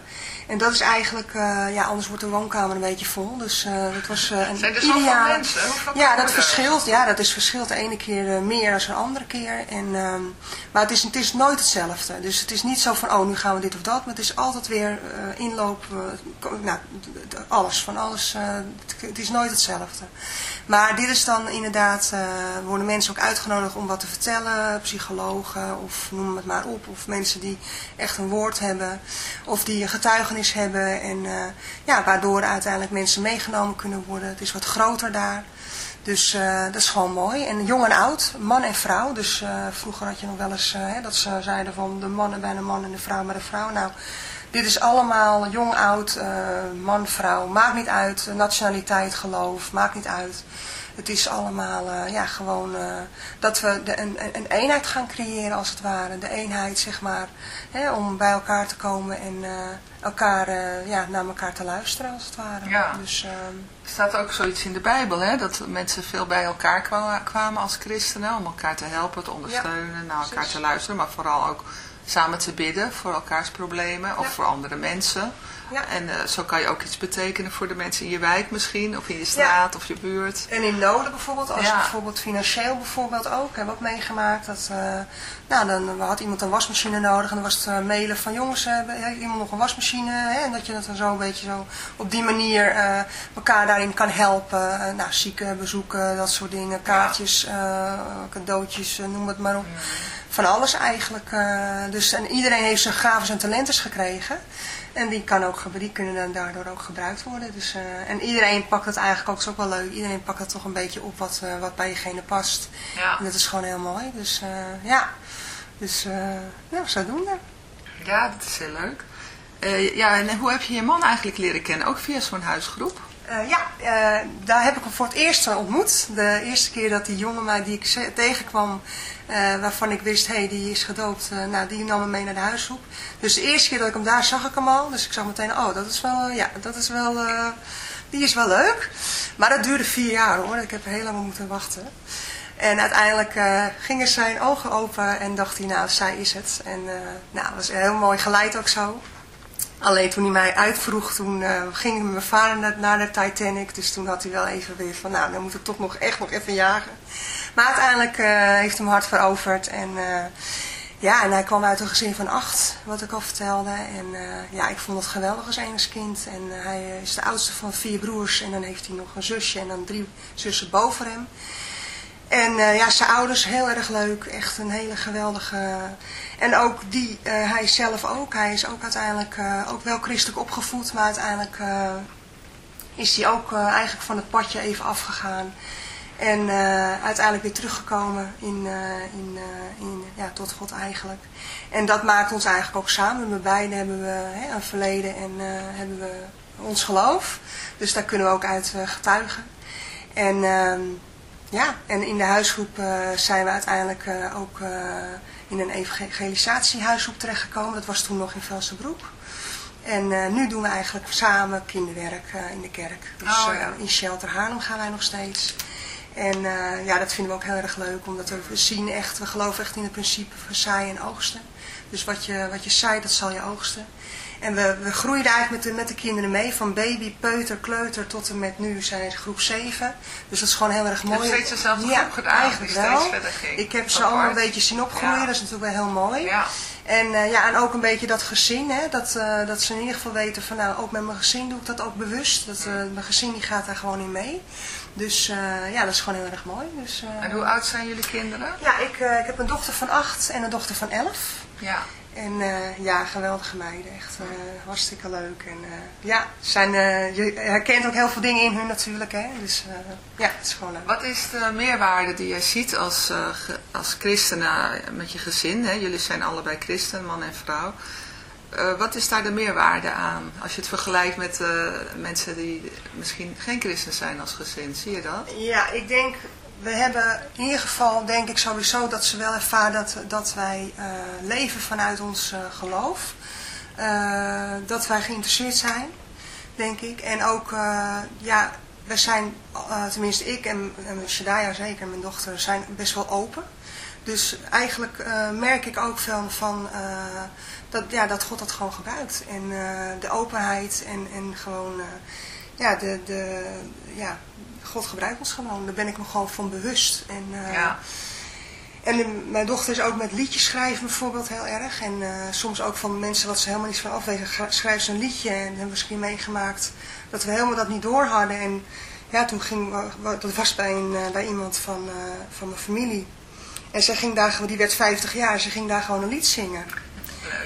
En dat is eigenlijk, uh, ja anders wordt de woonkamer een beetje vol. Dus dat was een Zijn er zoveel mensen? Ja, dat er? verschilt. Ja, dat is verschilt de ene keer meer dan de andere keer. En, ehm, maar het is, het is nooit hetzelfde. Dus het is niet zo van, oh nu gaan we dit of dat. Maar het is altijd weer inloop, nou, alles, van alles. het is nooit hetzelfde. Maar dit is dan inderdaad, uh, worden mensen ook uitgenodigd om wat te vertellen, psychologen of noem het maar op. Of mensen die echt een woord hebben of die een getuigenis hebben. En uh, ja, waardoor uiteindelijk mensen meegenomen kunnen worden. Het is wat groter daar. Dus uh, dat is gewoon mooi. En jong en oud, man en vrouw. Dus vroeger had je nog wel eens hè, dat ze zeiden van de mannen bij de man en de vrouw bij de vrouw. Nou, dit is allemaal jong, oud, uh, man, vrouw. Maakt niet uit. Nationaliteit, geloof. Maakt niet uit. Het is allemaal uh, ja, gewoon uh, dat we de, een, een eenheid gaan creëren als het ware. De eenheid zeg maar. Hè, om bij elkaar te komen en elkaar, ja, naar elkaar te luisteren als het ware. Ja. Dus, Er staat ook zoiets in de Bijbel, hè? dat mensen veel bij elkaar kwamen, als christenen om elkaar te helpen, te ondersteunen, naar elkaar precies. te luisteren, maar vooral ook samen te bidden voor elkaars problemen of Ja. voor andere mensen. Ja. En uh, zo kan je ook iets betekenen voor de mensen in je wijk misschien, of in je straat of je buurt. En in noden bijvoorbeeld, als Ja. bijvoorbeeld financieel bijvoorbeeld ook, hebben we ook meegemaakt. Dat, uh, nou, dan had iemand een wasmachine nodig en dan was het uh, mailen van jongens, heeft iemand nog een wasmachine? Hè? En dat je dat dan zo een beetje zo op die manier uh, elkaar daarin kan helpen. Nou, zieken bezoeken, dat soort dingen, kaartjes, cadeautjes, noem het maar op. Van alles eigenlijk. Dus, en iedereen heeft zijn gaven en talenten gekregen. En die, kan ook, die kunnen dan daardoor ook gebruikt worden. Dus, uh, en iedereen pakt het eigenlijk ook, is ook wel leuk. Iedereen pakt het toch een beetje op wat, uh, wat bij jegene past. Ja. En dat is gewoon heel mooi. Dus uh, ja, dus ja, zodoende. ja, dat is heel leuk. Ja, en hoe heb je je man eigenlijk leren kennen? Ook via zo'n huisgroep? Uh, ja, uh, daar heb ik hem voor het eerst ontmoet. De eerste keer dat die jongen mij die ik tegenkwam, waarvan ik wist, hé, hey, die is gedoopt, nou, die nam me mee naar de huisgroep. Dus de eerste keer dat ik hem daar zag ik hem al. Dus ik zag meteen, oh, dat is wel, ja, dat is wel, die is wel leuk. Maar dat duurde vier jaar hoor, ik heb heel lang moeten wachten. En uiteindelijk uh, gingen zijn ogen open en dacht hij, nou, zij is het. En nou, dat was heel mooi geleid ook zo. Alleen toen hij mij uitvroeg, toen uh, ging mijn vader naar, de Titanic. Dus toen had hij wel even weer van, nou, dan moet ik toch nog echt nog even jagen. Maar uiteindelijk uh, heeft mijn hart veroverd. En uh, ja, en hij kwam uit een gezin van acht, wat ik al vertelde. En ja, ik vond het geweldig als enigskind. En hij is de oudste van vier broers. En dan heeft hij nog een zusje en dan drie zussen boven hem. En uh, ja, zijn ouders, heel erg leuk. Echt een hele geweldige... En ook die, uh, hij zelf ook. Hij is ook uiteindelijk ook wel christelijk opgevoed. Maar uiteindelijk is hij ook eigenlijk van het padje even afgegaan. En uiteindelijk weer teruggekomen in, in, in, ja, tot God eigenlijk. En dat maakt ons eigenlijk ook samen. Met beiden hebben we hè, een verleden en hebben we ons geloof. Dus daar kunnen we ook uit getuigen. En... Ja, en in de huisgroep uh, zijn we uiteindelijk uh, ook uh, in een evangelisatiehuisgroep terechtgekomen. Dat was toen nog in Velsenbroek. En nu doen we eigenlijk samen kinderwerk in de kerk. Dus oh, ja. in Shelter Haarlem gaan wij nog steeds. En ja, dat vinden we ook heel erg leuk, omdat we zien echt, we geloven echt in het principe van zaaien en oogsten. Dus wat je, wat je zaait, dat zal je oogsten. En we, we groeiden eigenlijk met de, met de kinderen mee, van baby, peuter, kleuter tot en met nu zijn groep 7. Dus dat is gewoon heel erg mooi. Je steeds dezelfde ja, groep gedaan, eigenlijk wel. Ik heb ze allemaal een beetje zien opgroeien, ja. dat is natuurlijk wel heel mooi. Ja. En, uh, ja, en ook een beetje dat gezin, hè, dat, uh, dat ze in ieder geval weten van nou, ook met mijn gezin doe ik dat ook bewust. Dat, uh, mijn gezin die gaat daar gewoon in mee. Dus ja, dat is gewoon heel erg mooi. Dus, en hoe oud zijn jullie kinderen? Ja, ik, ik heb een dochter van 8 en een dochter van 11. Ja. En uh, ja, geweldige meiden. Echt uh, hartstikke leuk. En uh, ja, zijn, je herkent ook heel veel dingen in hun natuurlijk. Hè? Dus ja, het is gewoon leuk. Wat is de meerwaarde die je ziet als, als christenen met je gezin? Hè? Jullie zijn allebei christen, man en vrouw. wat is daar de meerwaarde aan? Als je het vergelijkt met mensen die misschien geen christen zijn als gezin. Zie je dat? Ja, ik denk we hebben in ieder geval, denk ik sowieso, dat ze wel ervaren dat, dat wij uh, leven vanuit ons uh, geloof. Uh, dat wij geïnteresseerd zijn, denk ik. En ook, ja, we zijn, tenminste ik en, en Shadaya zeker, mijn dochter, zijn best wel open. Dus eigenlijk merk ik ook veel van dat, ja, dat God dat gewoon gebruikt. En de openheid en, en gewoon ja, de, de, ja, God gebruikt ons gewoon. Daar ben ik me gewoon van bewust. En, uh, ja. en mijn dochter is ook met liedjes schrijven bijvoorbeeld heel erg. En uh, soms ook van mensen wat ze helemaal niet van afwegen, schrijven ze een liedje. En hebben misschien meegemaakt dat we helemaal dat niet door hadden. En ja, toen ging, dat was bij, een, uh, bij iemand van, van mijn familie. En ze ging daar, die werd 50 jaar, ze ging daar gewoon een lied zingen.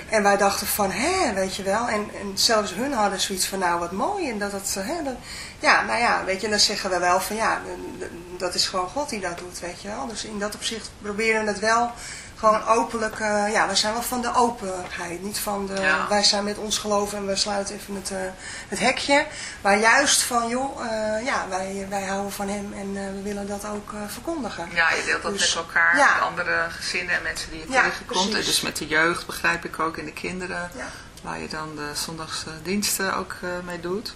En wij dachten van, hè, weet je wel. En, en zelfs hun hadden zoiets van, nou wat mooi. En dat hè, dat, ja, nou ja, weet je, dan zeggen we wel van, ja, dat is gewoon God die dat doet, weet je wel. Dus in dat opzicht proberen we het wel gewoon openlijk, uh, ja, we zijn wel van de openheid. Niet van de, wij zijn met ons geloven en we sluiten even het, uh, het hekje. Maar juist van, joh, uh, ja, wij, wij houden van hem en we willen dat ook verkondigen. Ja, je deelt dat dus, met elkaar, ja. met andere gezinnen en mensen die je ja, tegenkomt. En dus met de jeugd begrijp ik ook, en de kinderen, waar je dan de zondagsdiensten ook mee doet.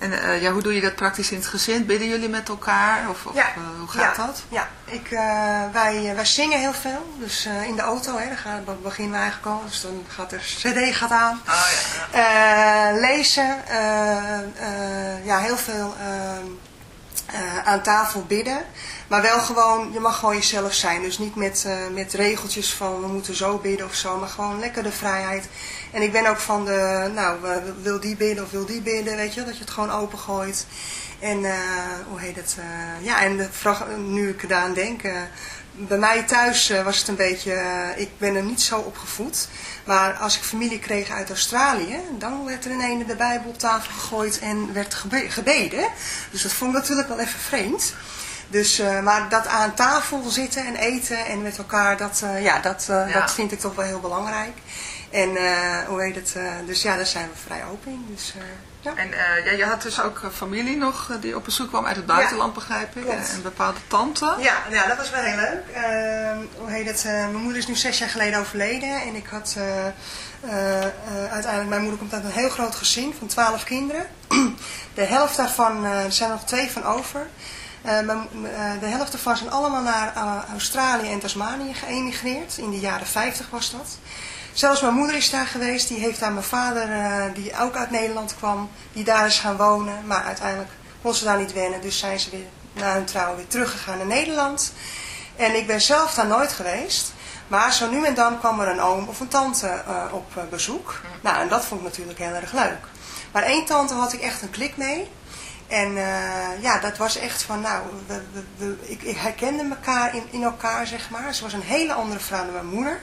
En uh, ja, hoe doe je dat praktisch in het gezin? Bidden jullie met elkaar? Of, of ja. uh, hoe gaat ja. dat? Ja, ik, uh, wij, wij zingen heel veel. Dus in de auto, hè, dan gaan, we beginnen we eigenlijk al. Dus dan gaat er cd gaat aan. Oh, ja, lezen. ja, heel veel aan tafel bidden. Maar wel gewoon, je mag gewoon jezelf zijn. Dus niet met, met regeltjes van we moeten zo bidden of zo. Maar gewoon lekker de vrijheid. En ik ben ook van de, nou, wil die bidden of wil die bidden, weet je, dat je het gewoon opengooit. En uh, hoe heet het, uh, ja, en de, nu ik eraan denk, uh, bij mij thuis was het een beetje, ik ben er niet zo opgevoed. Maar als ik familie kreeg uit Australië, dan werd er in een de Bijbel op tafel gegooid en werd gebeden. Dus dat vond ik natuurlijk wel even vreemd. Dus, uh, maar dat aan tafel zitten en eten en met elkaar, dat, uh, ja, dat, uh, ja. dat vind ik toch wel heel belangrijk. En hoe heet het, dus ja, daar zijn we vrij open in. Dus, ja. En ja, je had dus ook familie nog die op bezoek kwam uit het buitenland, ja, begrijp ik. En een bepaalde tante. Ja, ja, dat was wel heel leuk. Ehm, hoe heet het, mijn moeder is nu zes jaar geleden overleden. En ik had uiteindelijk, mijn moeder komt uit een heel groot gezin van twaalf kinderen. [clears throat] de helft daarvan, er zijn er nog twee van over. De helft daarvan zijn allemaal naar Australië en Tasmanië geëmigreerd. In de jaren 50 was dat. Zelfs mijn moeder is daar geweest. Die heeft daar mijn vader, die ook uit Nederland kwam, die daar is gaan wonen. Maar uiteindelijk kon ze daar niet wennen. Dus zijn ze weer na hun trouw weer teruggegaan naar Nederland. En ik ben zelf daar nooit geweest. Maar zo nu en dan kwam er een oom of een tante op bezoek. Nou, en dat vond ik natuurlijk heel erg leuk. Maar één tante had ik echt een klik mee. En uh, ja, dat was echt van, nou, we, we, ik, ik, herkende elkaar in, in elkaar, zeg maar. Ze was een hele andere vrouw dan mijn moeder.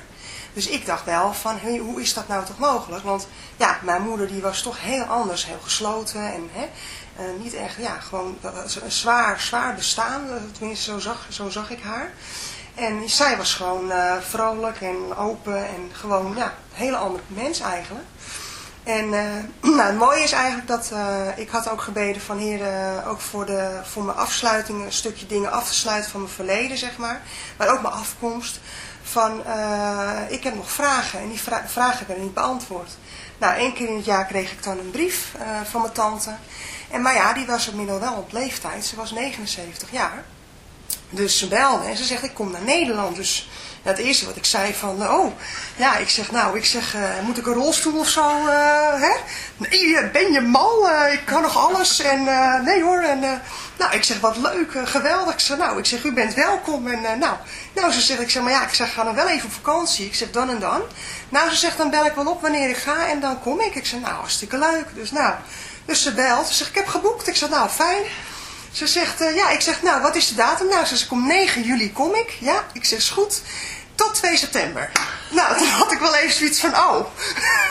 Dus ik dacht wel van, hey, hoe is dat nou toch mogelijk? Want ja, mijn moeder die was toch heel anders, heel gesloten en hè, uh, niet echt, ja, gewoon een zwaar, zwaar bestaan. Tenminste, zo zag, zo zag ik haar. En zij was gewoon vrolijk en open en gewoon, ja, een hele andere mens eigenlijk. En uh, [clears throat] nou, het mooie is eigenlijk dat uh, ik had ook gebeden van heer, uh, ook voor, de, voor mijn afsluiting, een stukje dingen af te sluiten van mijn verleden, zeg maar. Maar ook mijn afkomst. Van, ik heb nog vragen en die vra vragen werden niet beantwoord. Nou, één keer in het jaar kreeg ik dan een brief van mijn tante. En, maar ja, die was inmiddels wel op leeftijd. Ze was 79 jaar. Dus ze belde en ze zegt, ik kom naar Nederland. Dus het eerste wat ik zei van, oh, ja, ik zeg, nou, ik zeg, uh, moet ik een rolstoel of zo, uh, hè? Nee, eh, ben je mal? Ik kan nog alles. En nee hoor, en nou, ik zeg, wat leuk, geweldig. Ik zeg, nou, ik zeg, u bent welkom. En nou, nou, ze zegt, ik zeg, maar ja, ik zeg, ga dan wel even op vakantie. Ik zeg, dan en dan. Nou, ze zegt, dan bel ik wel op wanneer ik ga en dan kom ik. Ik zeg, nou, hartstikke leuk. Dus nou, dus ze belt. Ze zegt, ik heb geboekt. Ik zeg, nou, fijn. Ze zegt, ja, ik zeg, nou, wat is de datum? Nou, ze zegt, kom 9 juli kom ik. Ja, ik zeg, is goed. Tot 2 september. Nou, toen had ik wel even zoiets van, oh.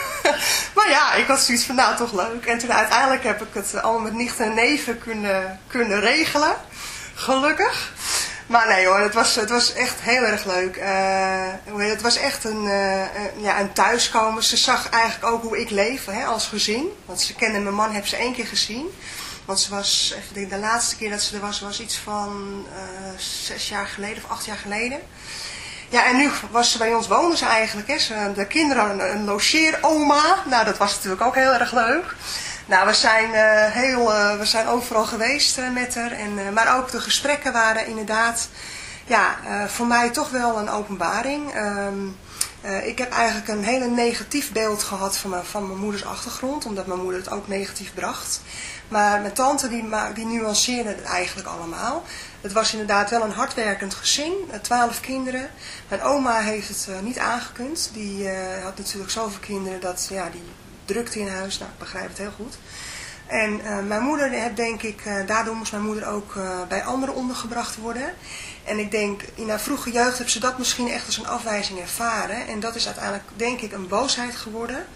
[laughs] maar ja, ik had zoiets van, nou, toch leuk. En toen uiteindelijk heb ik het allemaal met nichten en neven kunnen, kunnen regelen. Gelukkig. Maar nee hoor, het was, het was echt heel erg leuk. Uh, het was echt een, uh, ja, een thuiskomen. Ze zag eigenlijk ook hoe ik leef hè, als gezin. Want ze kende mijn man, heb ze één keer gezien. Want ze was, even denk, de laatste keer dat ze er was, was iets van uh, zes jaar geleden of acht jaar geleden. Ja, en nu was ze bij ons, wonen ze eigenlijk. Hè. Ze, de kinderen een, logeeroma. Nou, dat was natuurlijk ook heel erg leuk. Nou, we zijn, uh, heel, uh, we zijn overal geweest uh, met haar. En, maar ook de gesprekken waren inderdaad, ja, voor mij toch wel een openbaring. Um, ik heb eigenlijk een hele negatief beeld gehad van mijn, van mijn moeders achtergrond. Omdat mijn moeder het ook negatief bracht. Maar mijn tante die, die nuanceerde het eigenlijk allemaal. Het was inderdaad wel een hardwerkend gezin, eh, twaalf kinderen. Mijn oma heeft het uh, niet aangekund. Die uh, had natuurlijk zoveel kinderen dat ja, die drukte in huis. Nou, ik begrijp het heel goed. En mijn moeder, heb, denk ik, daardoor moest mijn moeder ook bij anderen ondergebracht worden. En ik denk, in haar vroege jeugd heeft ze dat misschien echt als een afwijzing ervaren. En dat is uiteindelijk, denk ik, een boosheid geworden.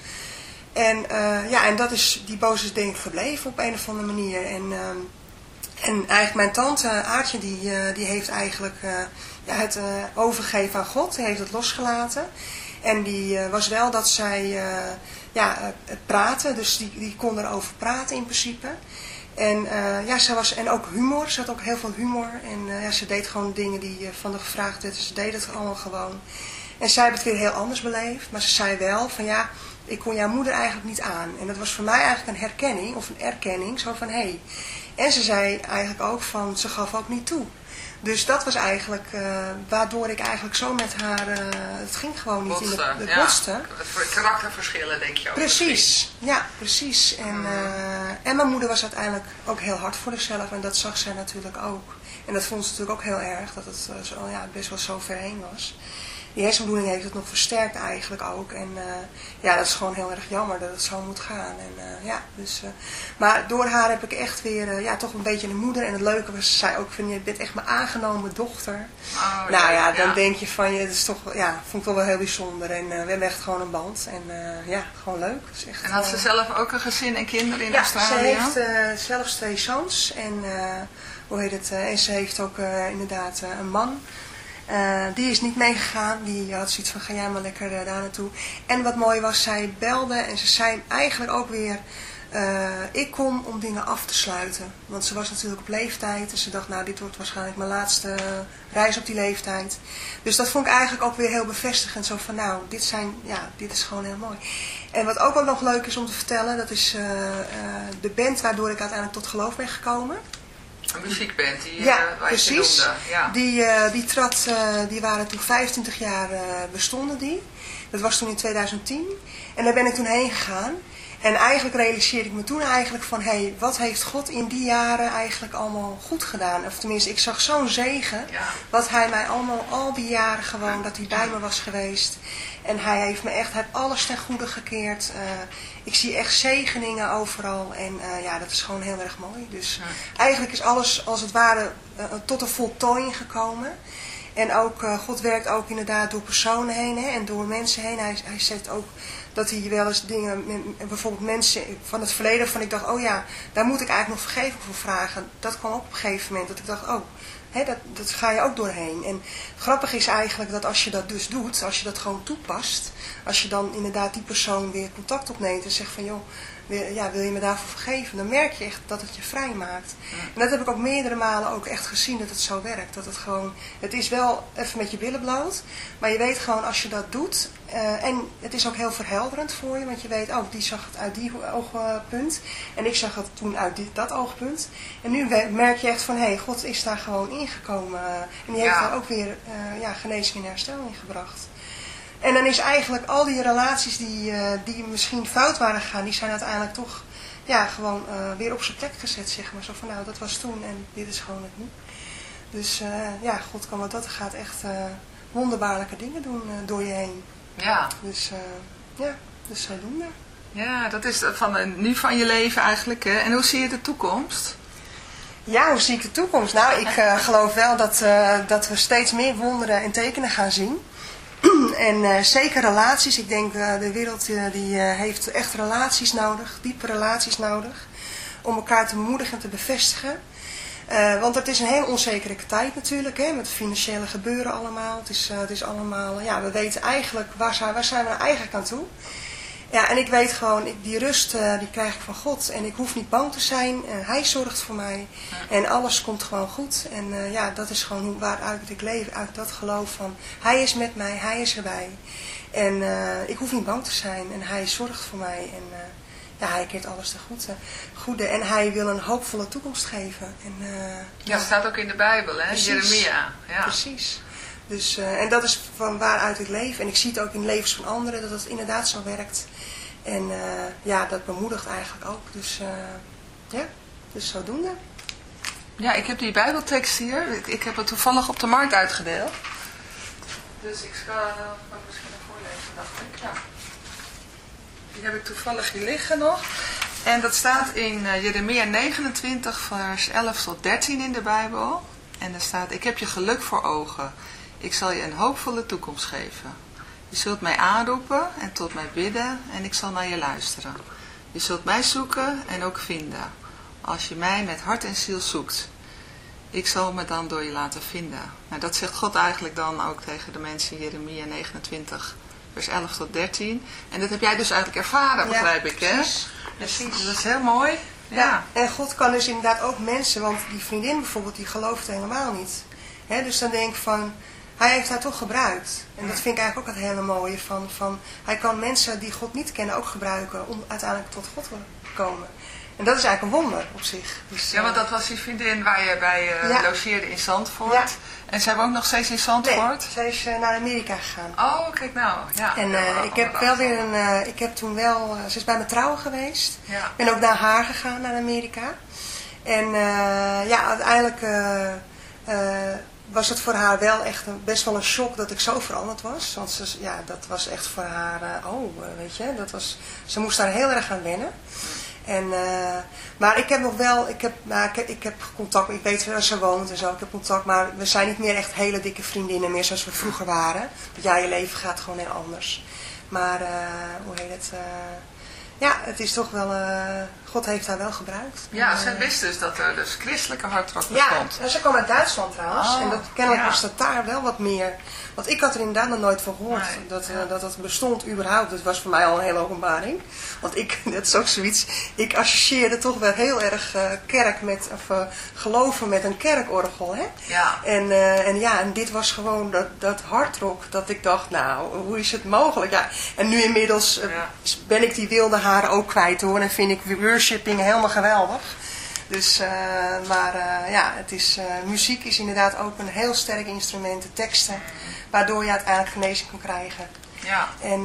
En, ja, en dat is, die boosheid denk ik gebleven op een of andere manier. En ehm, en eigenlijk mijn tante Aartje, die, uh, die heeft eigenlijk uh, ja, het overgeven aan God. Die heeft het losgelaten. En die was wel dat zij ja, praten. Dus die, die kon erover praten in principe. En, ja, ze was, en ook humor. Ze had ook heel veel humor. En ja, ze deed gewoon dingen die van haar gevraagd werden. Ze deed het allemaal gewoon. En zij heeft het weer heel anders beleefd. Maar ze zei wel van ja, ik kon jouw moeder eigenlijk niet aan. En dat was voor mij eigenlijk een herkenning of een erkenning. Zo van hé, hey, en ze zei eigenlijk ook van, ze gaf ook niet toe. Dus dat was eigenlijk uh, waardoor ik eigenlijk zo met haar, uh, het ging gewoon niet in de, de ja. Karakterverschillen denk je ook. Precies, ja precies. En, uh, en mijn moeder was uiteindelijk ook heel hard voor zichzelf en dat zag zij natuurlijk ook. En dat vond ze natuurlijk ook heel erg, dat het zo, ja, best wel zo ver heen was die hersenbloeding heeft het nog versterkt eigenlijk ook. En uh, ja, dat is gewoon heel erg jammer dat het zo moet gaan. En, uh, ja, dus, uh, maar door haar heb ik echt weer ja, toch een beetje een moeder. En het leuke was, ze zei ook van, je bent echt mijn aangenomen dochter. Oh, nou ja, dan ja. denk je van, je, dat is toch, ja, vond ik wel wel heel bijzonder. En we hebben echt gewoon een band. En ja, gewoon leuk. Dus echt, en had ze zelf ook een gezin en kinderen in ja, Australië? Ja, ze heeft zelfs twee zoons. En hoe heet het, en ze heeft ook inderdaad een man. Uh, die is niet meegegaan. Die had zoiets van, ga jij maar lekker uh, daar naartoe. En wat mooi was, zij belde en ze zei eigenlijk ook weer... Uh, ik kom om dingen af te sluiten. Want ze was natuurlijk op leeftijd. En ze dacht, nou, dit wordt waarschijnlijk mijn laatste reis op die leeftijd. Dus dat vond ik eigenlijk ook weer heel bevestigend. Zo van, nou, dit, zijn, ja, dit is gewoon heel mooi. En wat ook wel nog leuk is om te vertellen... dat is de band waardoor ik uiteindelijk tot geloof ben gekomen... Een muziekband, die ja, uh, precies. Ja. Die, uh, die, trad, uh, die waren toen 25 jaar bestonden die. Dat was toen in 2010. En daar ben ik toen heen gegaan. En eigenlijk realiseerde ik me toen eigenlijk van, hé, hey, wat heeft God in die jaren eigenlijk allemaal goed gedaan? Of tenminste, ik zag zo'n zegen, wat hij mij allemaal, al die jaren gewoon, dat hij bij me was geweest. En hij heeft me echt, hij heeft alles ten goede gekeerd. Uh, ik zie echt zegeningen overal en uh, ja, dat is gewoon heel erg mooi. Dus eigenlijk is alles als het ware uh, tot een voltooiing gekomen. En ook, God werkt ook inderdaad door personen heen hè, en door mensen heen. Hij, hij zet ook dat hij wel eens dingen, bijvoorbeeld mensen van het verleden, van ik dacht, oh ja, daar moet ik eigenlijk nog vergeving voor vragen. Dat kwam op een gegeven moment, dat ik dacht, oh, hè, dat, dat ga je ook doorheen. En grappig is eigenlijk dat als je dat dus doet, als je dat gewoon toepast, als je dan inderdaad die persoon weer contact opneemt en zegt van, joh, ja, wil je me daarvoor vergeven, dan merk je echt dat het je vrij maakt. En dat heb ik ook meerdere malen ook echt gezien dat het zo werkt. Dat het gewoon, het is wel even met je billen bloot, maar je weet gewoon als je dat doet, uh, en het is ook heel verhelderend voor je, want je weet, oh, die zag het uit die oogpunt en ik zag het toen uit dit, dat oogpunt. En nu merk je echt van, hé, hey, God is daar gewoon ingekomen en die heeft daar ook weer uh, ja, genezing en herstel in gebracht. En dan is eigenlijk al die relaties die, uh, die misschien fout waren gegaan, die zijn uiteindelijk toch ja, gewoon uh, weer op zijn plek gezet, zeg maar. Zo van, nou, dat was toen en dit is gewoon het nu. Dus uh, ja, God kan wat dat gaat echt wonderbaarlijke dingen doen door je heen. Ja. Dus ja, dus zodoende. Ja, dat is van nu van je leven eigenlijk. Hè? En hoe zie je de toekomst? Ja, hoe zie ik de toekomst? Nou, ik geloof wel dat, dat we steeds meer wonderen en tekenen gaan zien. [clears throat] en uh, zeker relaties. Ik denk uh, de wereld uh, die heeft echt relaties nodig, diepe relaties nodig. Om elkaar te bemoedigen en te bevestigen. want het is een heel onzekere tijd natuurlijk, hè, met financiële gebeuren allemaal. Het is, het is allemaal, ja, we weten eigenlijk, waar zijn, waar zijn we eigenlijk aan toe? Ja, en ik weet gewoon, die rust uh, die krijg ik van God. En ik hoef niet bang te zijn. Hij zorgt voor mij. En alles komt gewoon goed. En uh, ja, dat is gewoon waaruit ik leef. Uit dat geloof van, hij is met mij, hij is erbij. En ik hoef niet bang te zijn. En hij zorgt voor mij. En ja, hij keert alles te goede. goede. En hij wil een hoopvolle toekomst geven. En, ja, dat staat ook in de Bijbel, hè? Jeremia. Ja. Precies. Dus, en dat is van waaruit ik leef. En ik zie het ook in levens van anderen dat het inderdaad zo werkt. En uh, ja, dat bemoedigt eigenlijk ook. Dus uh, ja, dus zodoende. Ja, ik heb die bijbeltekst hier. Ik, ik, heb het toevallig op de markt uitgedeeld. Dus ik ga uh, misschien nog voorlezen, dacht ik. Ja. Die heb ik toevallig hier liggen nog. En dat staat in Jeremia 29 vers 11 tot 13 in de Bijbel. En er staat, ik heb je geluk voor ogen. Ik zal je een hoopvolle toekomst geven. Je zult mij aanroepen en tot mij bidden en ik zal naar je luisteren. Je zult mij zoeken en ook vinden, als je mij met hart en ziel zoekt. Ik zal me dan door je laten vinden. Nou, dat zegt God eigenlijk dan ook tegen de mensen in Jeremia 29, vers 11 tot 13. En dat heb jij dus eigenlijk ervaren, begrijp ik, hè? Precies. precies. Dat is heel mooi. Ja. ja. en God kan dus inderdaad ook mensen, want die vriendin bijvoorbeeld, die gelooft helemaal niet. Dus dan denk ik van, hij heeft haar toch gebruikt. En dat vind ik eigenlijk ook het hele mooie van, van... Hij kan mensen die God niet kennen ook gebruiken om uiteindelijk tot God te komen. En dat is eigenlijk een wonder op zich. Dus, ja, want dat was die vriendin waar je bij uh, logeerde in Zandvoort. Ja. En zij woont nog steeds in Zandvoort? Nee, zij is uh, naar Amerika gegaan. Oh, kijk nou. Ja. En uh, ik heb wel weer een... ik heb toen wel... ze is bij me trouwen geweest. Ja. Ik ben ook naar haar gegaan, naar Amerika. En ja, uiteindelijk was het voor haar wel echt een, best wel een shock dat ik zo veranderd was. Want ze, ja, dat was echt voor haar, uh, oh, uh, weet je, dat was, ze moest daar heel erg aan wennen. En, uh, maar ik heb nog wel, ik heb, ik, heb, ik heb contact, ik weet waar ze woont en zo, ik heb contact, maar we zijn niet meer echt hele dikke vriendinnen meer zoals we vroeger waren. Want ja, je leven gaat gewoon heel anders. Maar, hoe heet het, ja, het is toch wel, uh, God heeft haar wel gebruikt. Ja, ze wist dus dat er dus christelijke hartrock bestond. Ja, ze kwam uit Duitsland trouwens. Oh, en dat, kennelijk was dat daar wel wat meer. Want ik had er inderdaad nog nooit van gehoord dat, uh, dat dat bestond überhaupt. Dat was voor mij al een hele openbaring. Want ik, dat is ook zoiets, ik associeerde toch wel heel erg uh, kerk met, of geloven met een kerkorgel. Hè? Ja. En, en ja, en dit was gewoon dat, dat hardrock dat ik dacht, nou, hoe is het mogelijk? Ja, en nu inmiddels ben ik die wilde haren ook kwijt hoor. En vind ik worshipping helemaal geweldig. Dus, uh, maar uh, ja, het is, uh, muziek is inderdaad ook een heel sterk instrument, de teksten, waardoor je uiteindelijk genezing kan krijgen. Ja. En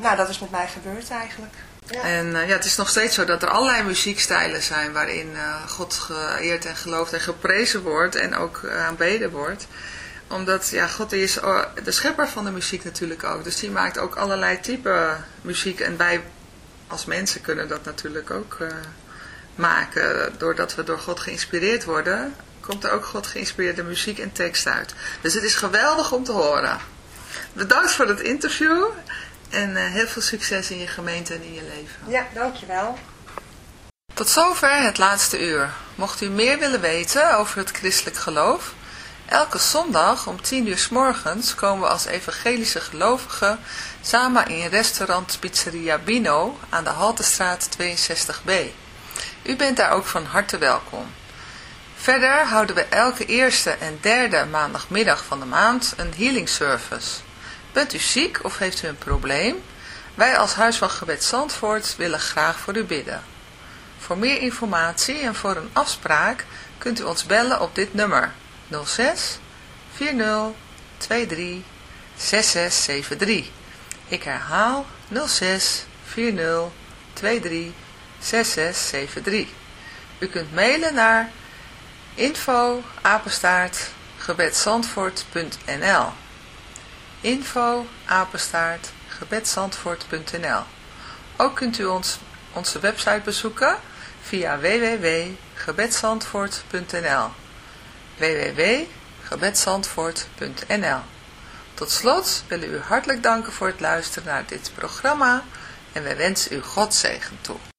nou, dat is met mij gebeurd eigenlijk. Ja. En ja, het is nog steeds zo dat er allerlei muziekstijlen zijn waarin God geëerd en geloofd en geprezen wordt en ook aanbeden wordt omdat, ja, God is de schepper van de muziek natuurlijk ook. Dus die maakt ook allerlei type muziek. En wij als mensen kunnen dat natuurlijk ook maken. Doordat we door God geïnspireerd worden, komt er ook God geïnspireerde muziek en tekst uit. Dus het is geweldig om te horen. Bedankt voor het interview. En uh, heel veel succes in je gemeente en in je leven. Ja, dankjewel. Tot zover het laatste uur. Mocht u meer willen weten over het christelijk geloof... Elke zondag om 10 uur s morgens komen we als evangelische gelovigen samen in restaurant Pizzeria Bino aan de Haltestraat 62b. U bent daar ook van harte welkom. Verder houden we elke eerste en derde maandagmiddag van de maand een healing service. Bent u ziek of heeft u een probleem? Wij als Huis van Gebed Zandvoort willen graag voor u bidden. Voor meer informatie en voor een afspraak kunt u ons bellen op dit nummer 06 40 23 6673. Ik herhaal 06 40 23 6673. U kunt mailen naar info gebedsandvoort.nl info Ook kunt u ons, onze website bezoeken via www.gebedsandvoort.nl www.gebedsandvoort.nl Tot slot willen we u hartelijk danken voor het luisteren naar dit programma en wij wensen u God zegen toe.